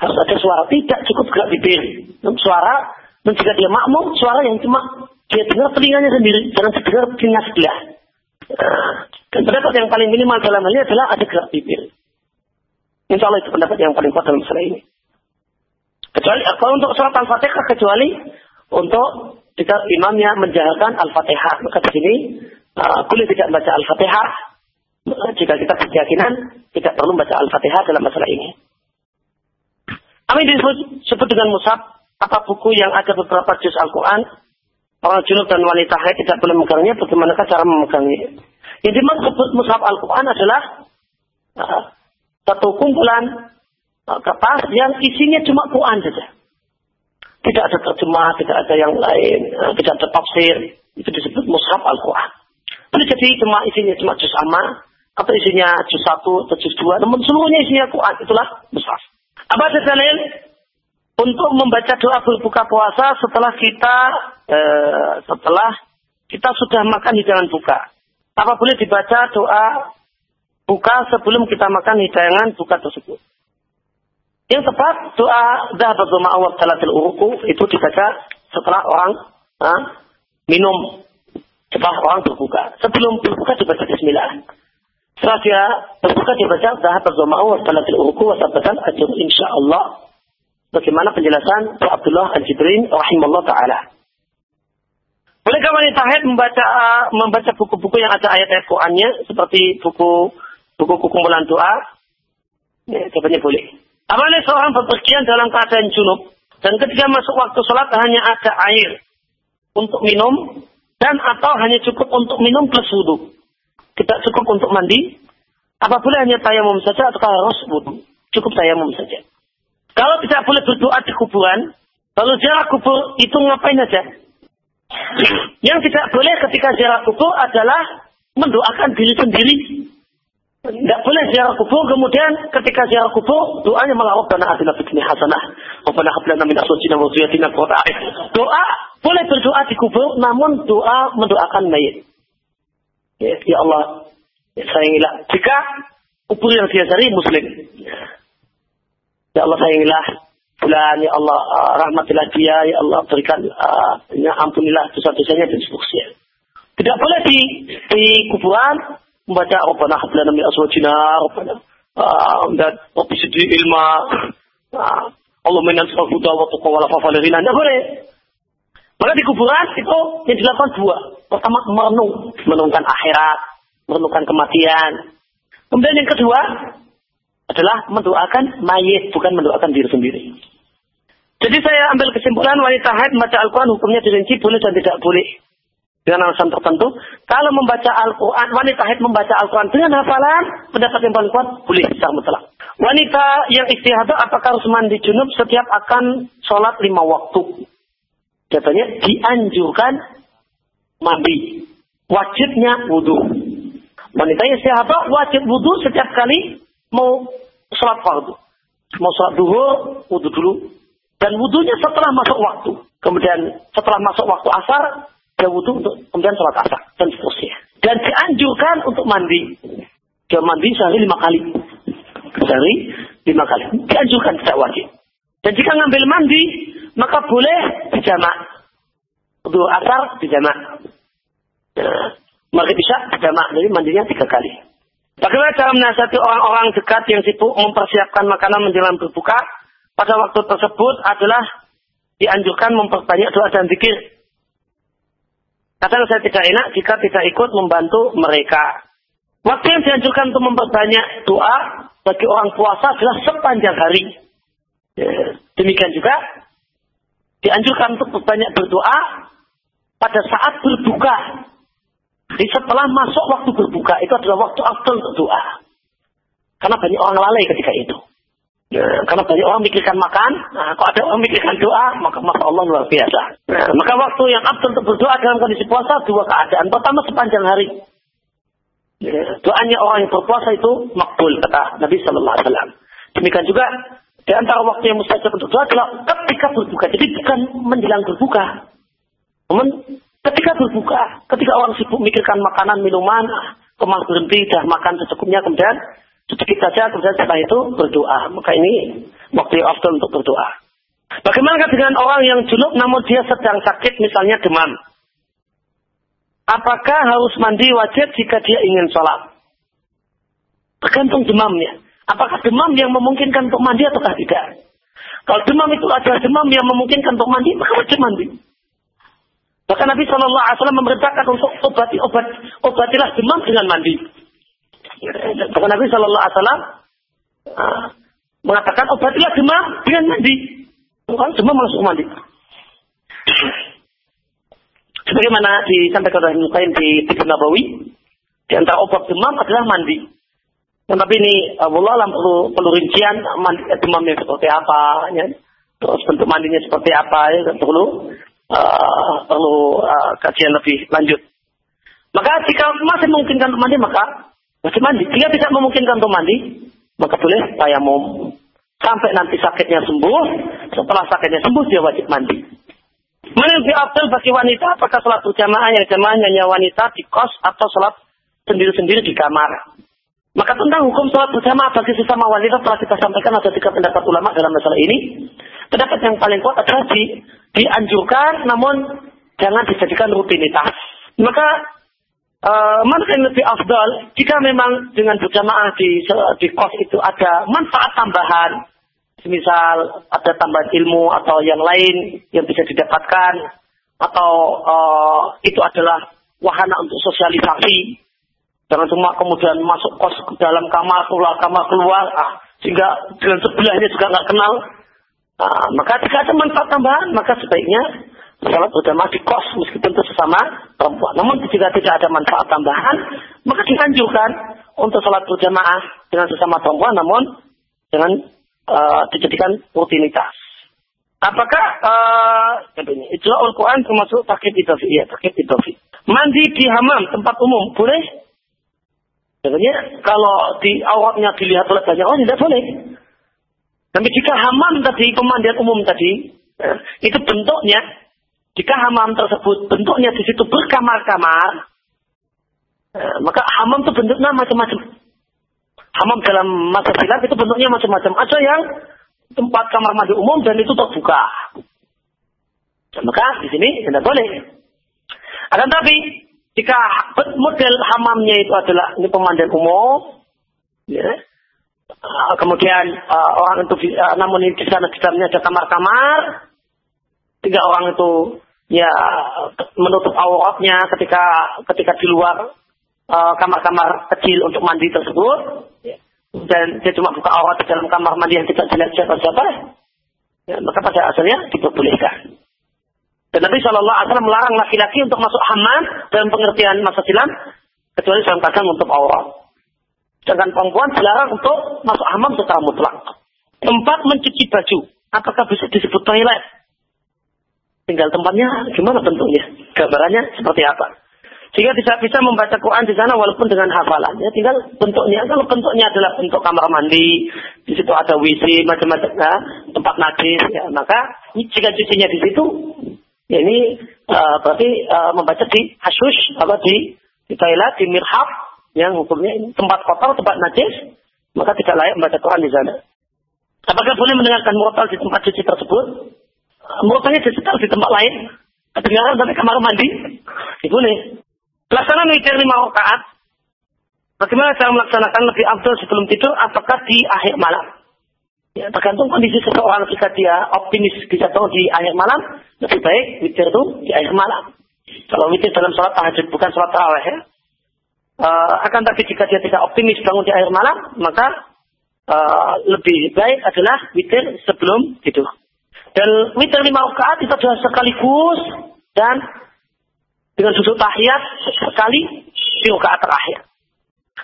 Harus ada suara. Tidak cukup gerak bibir. Suara, dan dia makmum, suara yang cuma dia dengar telinganya sendiri. Jangan dengar telinga sebelah. Dan pendapat yang paling minimal dalam hal ini adalah ada gerak bibir. Insya Allah itu pendapat yang paling kuat dalam masalah ini. Kecuali kalau untuk sholat al-fatihah kecuali untuk jika imamnya menjalankan al-fatihah maka di sini uh, tidak membaca al-fatihah jika kita berkeyakinan tidak perlu membaca al-fatihah dalam masalah ini. Amin disebut dengan musab apa buku yang ada beberapa juz Al-Quran, orang junub dan wanita haid tidak boleh memegangnya, bagaimana cara memegangnya? Yang dimaksud mushaf Al-Quran adalah uh, satu kumpulan uh, kertas yang isinya cuma Quran saja. Tidak ada terjemah, tidak ada yang lain, uh, tidak ada tafsir. Itu disebut mushaf Al-Quran. Boleh jadi cuma isinya cuma juz amma, atau isinya juz satu atau juz dua, namun seluruhnya isinya Quran. Itulah mushaf. Apa ada dalil untuk membaca doa berbuka puasa setelah kita eh, setelah kita sudah makan hidangan buka. Apa boleh dibaca doa buka sebelum kita makan hidangan buka tersebut? Yang tepat doa berdoa awal talatil uruku itu dibaca setelah orang ha, minum setelah orang berbuka. Sebelum berbuka dibaca Bismillah. Setelah dia berbuka dibaca berdoa awal talatil uruku wasabatan ajur insya Allah Bagaimana penjelasan Abdullah Al-Jibrin rahimahullah ta'ala. Bolehkah wanita haid membaca membaca buku-buku yang ada ayat-ayat Qur'annya seperti buku buku kumpulan doa? Ya, jawabannya boleh. Apabila seorang berpergian dalam keadaan junub dan ketika masuk waktu sholat hanya ada air untuk minum dan atau hanya cukup untuk minum plus wudhu. Tidak cukup untuk mandi. Apa boleh hanya tayamum saja atau harus wudhu? Cukup tayamum saja. Kalau tidak boleh berdoa di kuburan, lalu ziarah kubur itu ngapain aja? Yang tidak boleh ketika ziarah kubur adalah mendoakan diri sendiri. Tidak boleh ziarah kubur, kemudian ketika ziarah kubur, doanya malah Rabbana atina fid hasanah. Rabbana hab lana min azwajina wa dhurriyyatina qurrata Doa boleh berdoa di kubur, namun doa mendoakan mayit. Ya, ya Allah, ya sayangilah. Jika kubur yang dia cari muslim. Ya Allah sayangilah bulan, ya Allah uh, rahmatilah dia, ya Allah berikan, uh, ya ampunilah dosa-dosanya dan seterusnya. Tidak boleh di, di kuburan membaca Rabbana hablana min aswajina, Rabbana uh, dan Rabbi sidi ilma, uh, Allah minan huda wa tuqa wa lafa Tidak boleh. Maka di kuburan itu yang dilakukan dua. Pertama merenung, merenungkan akhirat, merenungkan kematian. Kemudian yang kedua, adalah mendoakan mayit, bukan mendoakan diri sendiri. Jadi saya ambil kesimpulan wanita haid membaca Al-Quran hukumnya dirinci boleh dan tidak boleh. Dengan alasan tertentu. Kalau membaca Al-Quran, wanita haid membaca Al-Quran dengan hafalan, pendapat yang paling kuat, boleh secara mutlak. Wanita yang istihadah apakah harus mandi junub setiap akan sholat lima waktu? Katanya dianjurkan mandi. Wajibnya wudhu. Wanita yang istihadah wajib wudhu setiap kali mau sholat fardu. Mau sholat duhur, wudhu dulu. Dan wudhunya setelah masuk waktu. Kemudian setelah masuk waktu asar, dia wudhu untuk kemudian sholat asar. Dan seterusnya. Dan dianjurkan untuk mandi. Dia mandi sehari lima kali. Sehari lima kali. Dianjurkan tidak wajib. Dan jika ngambil mandi, maka boleh dijamak. Wudhu asar dijamak. Nah, maghrib bisa dijamak. Jadi mandinya tiga kali. Bagaimana cara menasihati orang-orang dekat yang sibuk mempersiapkan makanan menjelang berbuka? Pada waktu tersebut adalah dianjurkan memperbanyak doa dan zikir. Kadang saya tidak enak jika tidak ikut membantu mereka. Waktu yang dianjurkan untuk memperbanyak doa bagi orang puasa adalah sepanjang hari. Ya, demikian juga dianjurkan untuk berbanyak berdoa pada saat berbuka jadi setelah masuk waktu berbuka itu adalah waktu afdal untuk doa. Karena banyak orang lalai ketika itu. Ya, karena banyak orang mikirkan makan, nah, kalau ada orang mikirkan doa, maka masa Allah luar biasa. Maka waktu yang afdal untuk berdoa dalam kondisi puasa dua keadaan. Pertama sepanjang hari. Ya, doanya orang yang berpuasa itu makbul kata Nabi Shallallahu Alaihi Wasallam. Demikian juga di antara waktu yang mustajab untuk doa adalah ketika berbuka. Jadi bukan menjelang berbuka. Namun Ketika berbuka, ketika orang sibuk mikirkan makanan, minuman, kemah berhenti, dah makan secukupnya, kemudian sedikit saja, kemudian setelah itu berdoa. Maka ini waktu yang afdal untuk berdoa. Bagaimana dengan orang yang junub namun dia sedang sakit, misalnya demam? Apakah harus mandi wajib jika dia ingin sholat? Tergantung demamnya. Apakah demam yang memungkinkan untuk mandi atau tidak? Kalau demam itu adalah demam yang memungkinkan untuk mandi, maka wajib mandi. Bahkan Nabi Shallallahu Alaihi Wasallam memerintahkan untuk obati obat obatilah demam dengan mandi. Bahkan Nabi Shallallahu Alaihi Wasallam uh, mengatakan obatilah demam dengan mandi. Kan semua masuk mandi. Sebagaimana disampaikan oleh Nukain di Tibu Nabawi, di antara obat demam adalah mandi. Tetapi ini Allah alam perlu, perlu rincian mandi, demamnya seperti apa, ya. terus bentuk mandinya seperti apa, ya. perlu uh, perlu uh, kajian lebih lanjut. Maka jika masih memungkinkan untuk mandi, maka masih mandi. Jika tidak memungkinkan untuk mandi, maka boleh tayamum. Sampai nanti sakitnya sembuh, setelah sakitnya sembuh dia wajib mandi. Lebih abdul bagi wanita? Apakah sholat berjamaah yang jamaahnya wanita di kos atau sholat sendiri-sendiri di kamar? Maka tentang hukum sholat berjamaah bagi sesama wanita telah kita sampaikan ada tiga pendapat ulama dalam masalah ini. Pendapat yang paling kuat adalah di, dianjurkan namun jangan dijadikan rutinitas. Maka Uh, mana yang lebih afdal jika memang dengan berjamaah di di kos itu ada manfaat tambahan misal ada tambahan ilmu atau yang lain yang bisa didapatkan atau uh, itu adalah wahana untuk sosialisasi jangan cuma kemudian masuk kos ke dalam kamar keluar kamar keluar ah, sehingga dengan sebelahnya juga nggak kenal uh, maka jika ada manfaat tambahan maka sebaiknya sholat berjamaah di kos meskipun itu sesama perempuan. Namun jika tidak ada manfaat tambahan, maka dianjurkan untuk sholat berjamaah dengan sesama perempuan, namun dengan uh, dijadikan rutinitas. Apakah uh, ini ijra Al-Quran termasuk takib idofi? Ya, takib idofi. Mandi di hamam, tempat umum, boleh? Sebenarnya kalau di awalnya dilihat oleh banyak orang tidak boleh. Tapi jika hamam tadi, pemandian umum tadi, eh, itu bentuknya jika hamam tersebut bentuknya di situ berkamar-kamar, eh, maka hamam itu bentuknya macam-macam. Hamam dalam masa silam itu bentuknya macam-macam. Ada yang tempat kamar mandi umum dan itu terbuka. Maka di sini tidak boleh. Akan tapi jika model hamamnya itu adalah ini pemandian umum, ya, eh, kemudian uh, orang itu uh, namun di sana di dalamnya ada kamar-kamar, tiga orang itu ya menutup auratnya ketika ketika di luar kamar-kamar uh, kecil untuk mandi tersebut. Dan dia cuma buka aurat di dalam kamar mandi yang tidak dilihat siapa-siapa. Ya, maka pada asalnya diperbolehkan dan Nabi Shallallahu Alaihi melarang laki-laki untuk masuk hammam dalam pengertian masa silam kecuali dalam keadaan untuk aurat. Sedangkan perempuan dilarang untuk masuk hammam secara mutlak. Tempat mencuci baju, apakah bisa disebut toilet? Tinggal tempatnya gimana bentuknya, gambarannya seperti apa. Sehingga bisa bisa membaca Quran di sana walaupun dengan hafalan. Ya, tinggal bentuknya. Kalau bentuknya adalah bentuk kamar mandi, di situ ada WC, macam-macam, ya, tempat najis, ya, maka jika cucinya di situ, ya ini uh, berarti uh, membaca di hasus, apa di di toilet, di mirhab, yang hukumnya ini tempat kotor, tempat najis, maka tidak layak membaca Quran di sana. Apakah boleh mendengarkan murotal di tempat cuci tersebut? Murtanya disetel di tempat lain. Kedengaran sampai kamar mandi. Itu nih. Pelaksanaan witir lima rakaat. Bagaimana cara melaksanakan lebih abdul sebelum tidur? Apakah di akhir malam? Ya, tergantung kondisi seseorang jika dia optimis bisa tahu di akhir malam, lebih baik witir itu di akhir malam. Kalau witir dalam sholat tahajud bukan sholat tarawih ya. Uh, akan tapi jika dia tidak optimis bangun di akhir malam, maka uh, lebih baik adalah witir sebelum tidur. Dan witir lima rakaat itu adalah sekaligus dan dengan sujud tahiyat sekali di rakaat terakhir.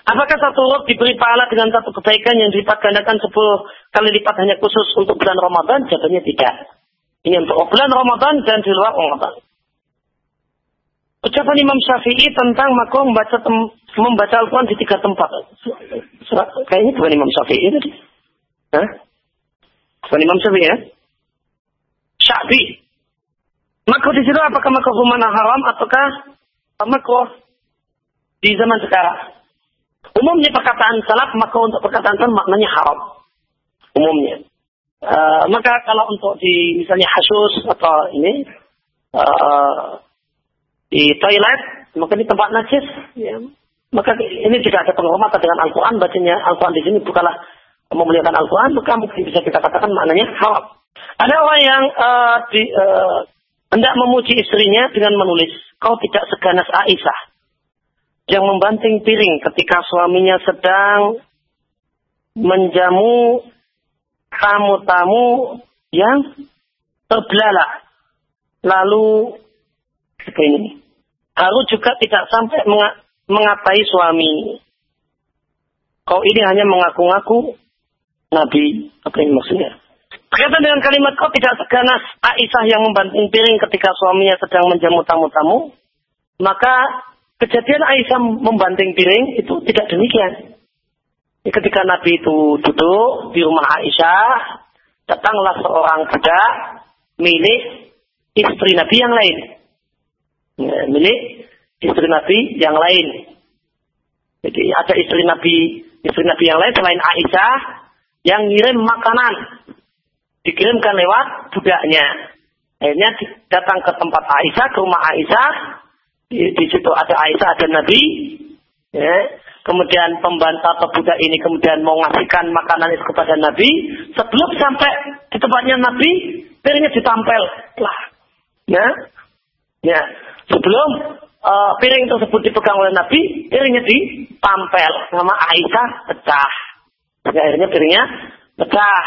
Apakah satu waktu diberi pahala dengan satu kebaikan yang dilipat gandakan sepuluh kali lipat hanya khusus untuk bulan Ramadan? Jawabannya tidak. Ini untuk bulan Ramadan dan di luar Ramadan. Ucapan Imam Syafi'i tentang makhluk membaca membaca Al-Quran di tiga tempat. Kayaknya bukan Imam Syafi'i tadi. Hah? Bukan Imam Syafi'i ya? Syafi. Makruh di situ apakah makruh mana haram ataukah makruh di zaman sekarang? Umumnya perkataan salaf maka untuk perkataan salaf maknanya haram. Umumnya. Uh, maka kalau untuk di misalnya hasus atau ini uh, di toilet maka di tempat najis ya, maka ini tidak ada penghormatan dengan Al-Quran bacanya Al-Quran di sini bukanlah memuliakan Al-Quran maka mungkin bisa kita katakan maknanya haram ada orang yang uh, uh, memuji istrinya dengan menulis, kau tidak seganas Aisyah yang membanting piring ketika suaminya sedang menjamu tamu-tamu yang terbelalak. Lalu ini harus juga tidak sampai mengatai suami. Kau ini hanya mengaku-ngaku Nabi. Apa ini maksudnya? Berkaitan dengan kalimat kau tidak seganas Aisyah yang membanting piring ketika suaminya sedang menjamu tamu-tamu. Maka kejadian Aisyah membanting piring itu tidak demikian. Ketika Nabi itu duduk di rumah Aisyah, datanglah seorang budak milik istri Nabi yang lain. Ya, milik istri Nabi yang lain. Jadi ada istri Nabi, istri Nabi yang lain selain Aisyah yang ngirim makanan dikirimkan lewat budaknya. Akhirnya datang ke tempat Aisyah, ke rumah Aisyah. Di, di situ ada Aisyah, ada Nabi. Ya. Kemudian pembantah budak ini kemudian mau ngasihkan makanan itu kepada Nabi. Sebelum sampai di tempatnya Nabi, piringnya ditampel. Lah. Ya. Ya. Sebelum uh, piring tersebut dipegang oleh Nabi, piringnya ditampel. Nama Aisyah pecah. akhirnya piringnya pecah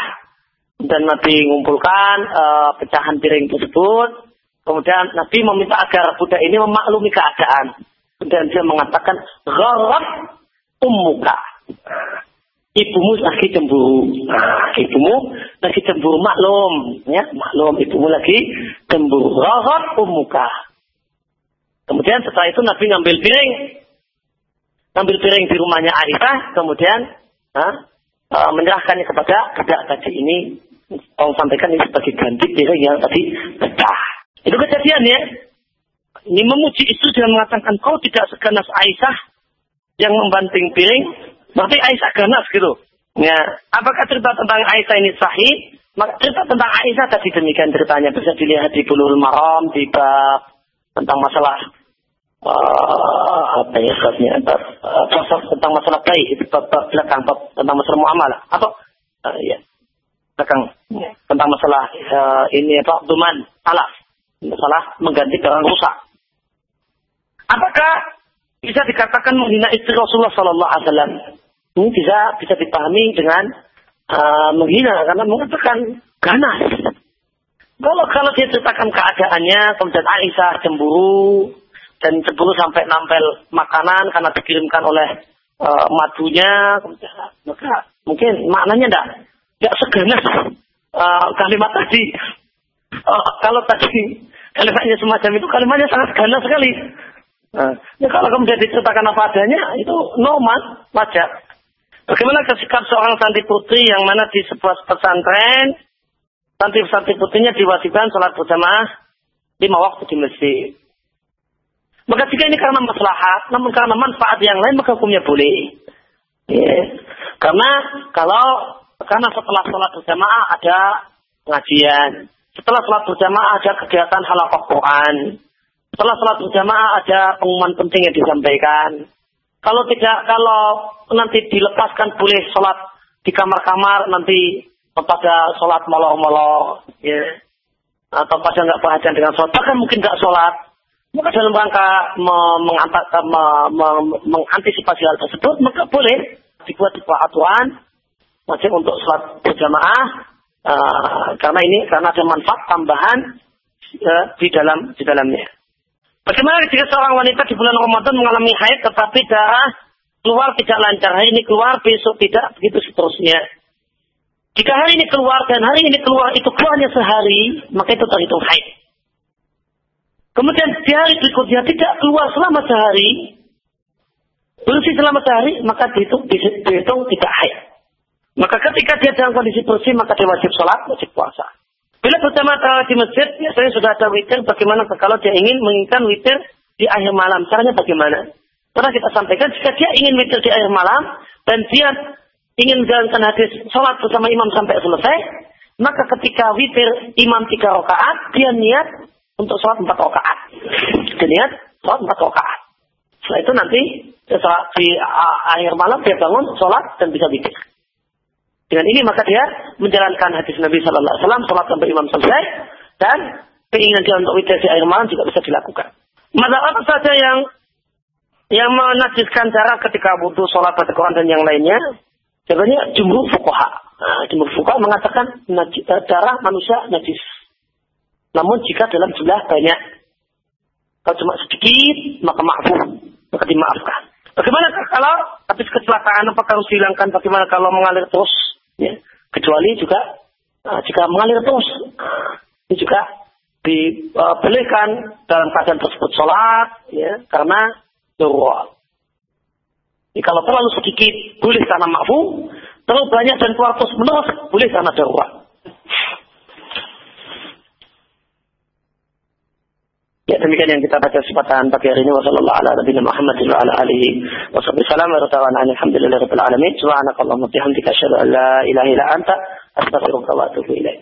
dan Nabi mengumpulkan uh, pecahan piring tersebut. Kemudian Nabi meminta agar budak ini memaklumi keadaan. Kemudian dia mengatakan, Gharat ummuka. Ibumu lagi cemburu. Nah, ibumu lagi cemburu maklum. Ya, maklum ibumu lagi cemburu. Gharat ummuka. Kemudian setelah itu Nabi ngambil piring. Ngambil piring di rumahnya Arifah. Kemudian uh, menyerahkannya kepada budak tadi ini Tolong sampaikan ini sebagai ganti piring yang tadi pecah. Itu kejadian ya. Ini memuji istri dengan mengatakan kau tidak seganas Aisyah yang membanting piring. Berarti Aisyah ganas gitu. Ya, apakah cerita tentang Aisyah ini sahih? Maka cerita tentang Aisyah tadi demikian ceritanya bisa dilihat di Bulul Maram di bab tentang masalah uh, apa ya sebabnya uh, tentang masalah baik itu bab belakang tentang masalah muamalah atau uh, ya belakang tentang masalah uh, ini apa duman alaf masalah mengganti barang rusak. Apakah bisa dikatakan menghina istri Rasulullah Sallallahu Alaihi Wasallam? Ini bisa bisa dipahami dengan uh, menghina karena mengatakan ganas. Kalau kalau dia ceritakan keadaannya, kemudian Aisyah cemburu dan cemburu sampai nampel makanan karena dikirimkan oleh uh, madunya, maka mungkin maknanya enggak nggak seganas uh, kalimat tadi. Uh, kalau tadi kalimatnya semacam itu, kalimatnya sangat ganas sekali. Nah, ya kalau kemudian diceritakan apa adanya, itu normal, wajar. Bagaimana kesikap seorang santri putri yang mana di sebuah pesantren, santri-santri putrinya diwajibkan sholat berjamaah lima waktu di masjid. Maka jika ini karena maslahat, namun karena manfaat yang lain, maka hukumnya boleh. Ya. Karena kalau karena setelah sholat berjamaah ada pengajian. Setelah sholat berjamaah ada kegiatan halakoh Quran. Setelah sholat berjamaah ada pengumuman penting yang disampaikan. Kalau tidak, kalau nanti dilepaskan boleh sholat di kamar-kamar nanti pada sholat molo-molo, ya. atau pada nggak perhatian dengan sholat, bahkan mungkin nggak sholat. Maka dalam rangka mengantisipasi hal tersebut, maka boleh dibuat sebuah aturan wajib untuk sholat berjamaah uh, karena ini karena ada manfaat tambahan uh, di dalam di dalamnya. Bagaimana jika seorang wanita di bulan Ramadan mengalami haid tetapi darah keluar tidak lancar, hari ini keluar, besok tidak, begitu seterusnya. Jika hari ini keluar dan hari ini keluar itu keluarnya sehari, maka itu terhitung haid. Kemudian di hari berikutnya tidak keluar selama sehari, bersih selama sehari, maka dihitung, dihitung tidak haid. Maka ketika dia dalam kondisi bersih, maka dia wajib sholat, wajib puasa. Bila bersama di masjid, biasanya sudah ada witir. Bagaimana kalau dia ingin menginginkan witir di akhir malam? Caranya bagaimana? Karena kita sampaikan, jika dia ingin witir di akhir malam, dan dia ingin menjalankan hadis sholat bersama imam sampai selesai, maka ketika witir imam tiga rakaat, dia niat untuk sholat empat rakaat. Dia niat sholat empat rakaat. Setelah itu nanti di akhir malam dia bangun sholat dan bisa witir. Dengan ini maka dia menjalankan hadis Nabi Sallallahu Alaihi Wasallam, sholat sampai imam selesai, dan keinginan dia untuk witir di air malam juga bisa dilakukan. Maka apa saja yang yang menajiskan darah ketika wudhu, sholat, baca Quran dan yang lainnya? Jawabannya jumhur fukoha. Nah, jumhur fukoha mengatakan najis, eh, darah manusia najis. Namun jika dalam jumlah banyak, kalau cuma sedikit, maka maafun, maka dimaafkan. Bagaimana kalau habis kecelakaan apakah harus dihilangkan? Bagaimana kalau mengalir terus? Ya. Kecuali juga nah, jika mengalir terus, ini juga dibolehkan dalam keadaan tersebut sholat, ya, karena darurat. Jadi kalau terlalu sedikit boleh karena maafu, terlalu banyak dan keluar terus menerus boleh karena darurat. Ya demikian yang kita baca kesempatan pagi hari ini. Wasallallahu ala nabiyina Muhammad wa ala alihi wa sahbihi wa ta'ala alhamdulillahi rabbil alamin. Subhanakallahumma bihamdika asyhadu an la ilaha illa anta astaghfiruka wa atubu ilaik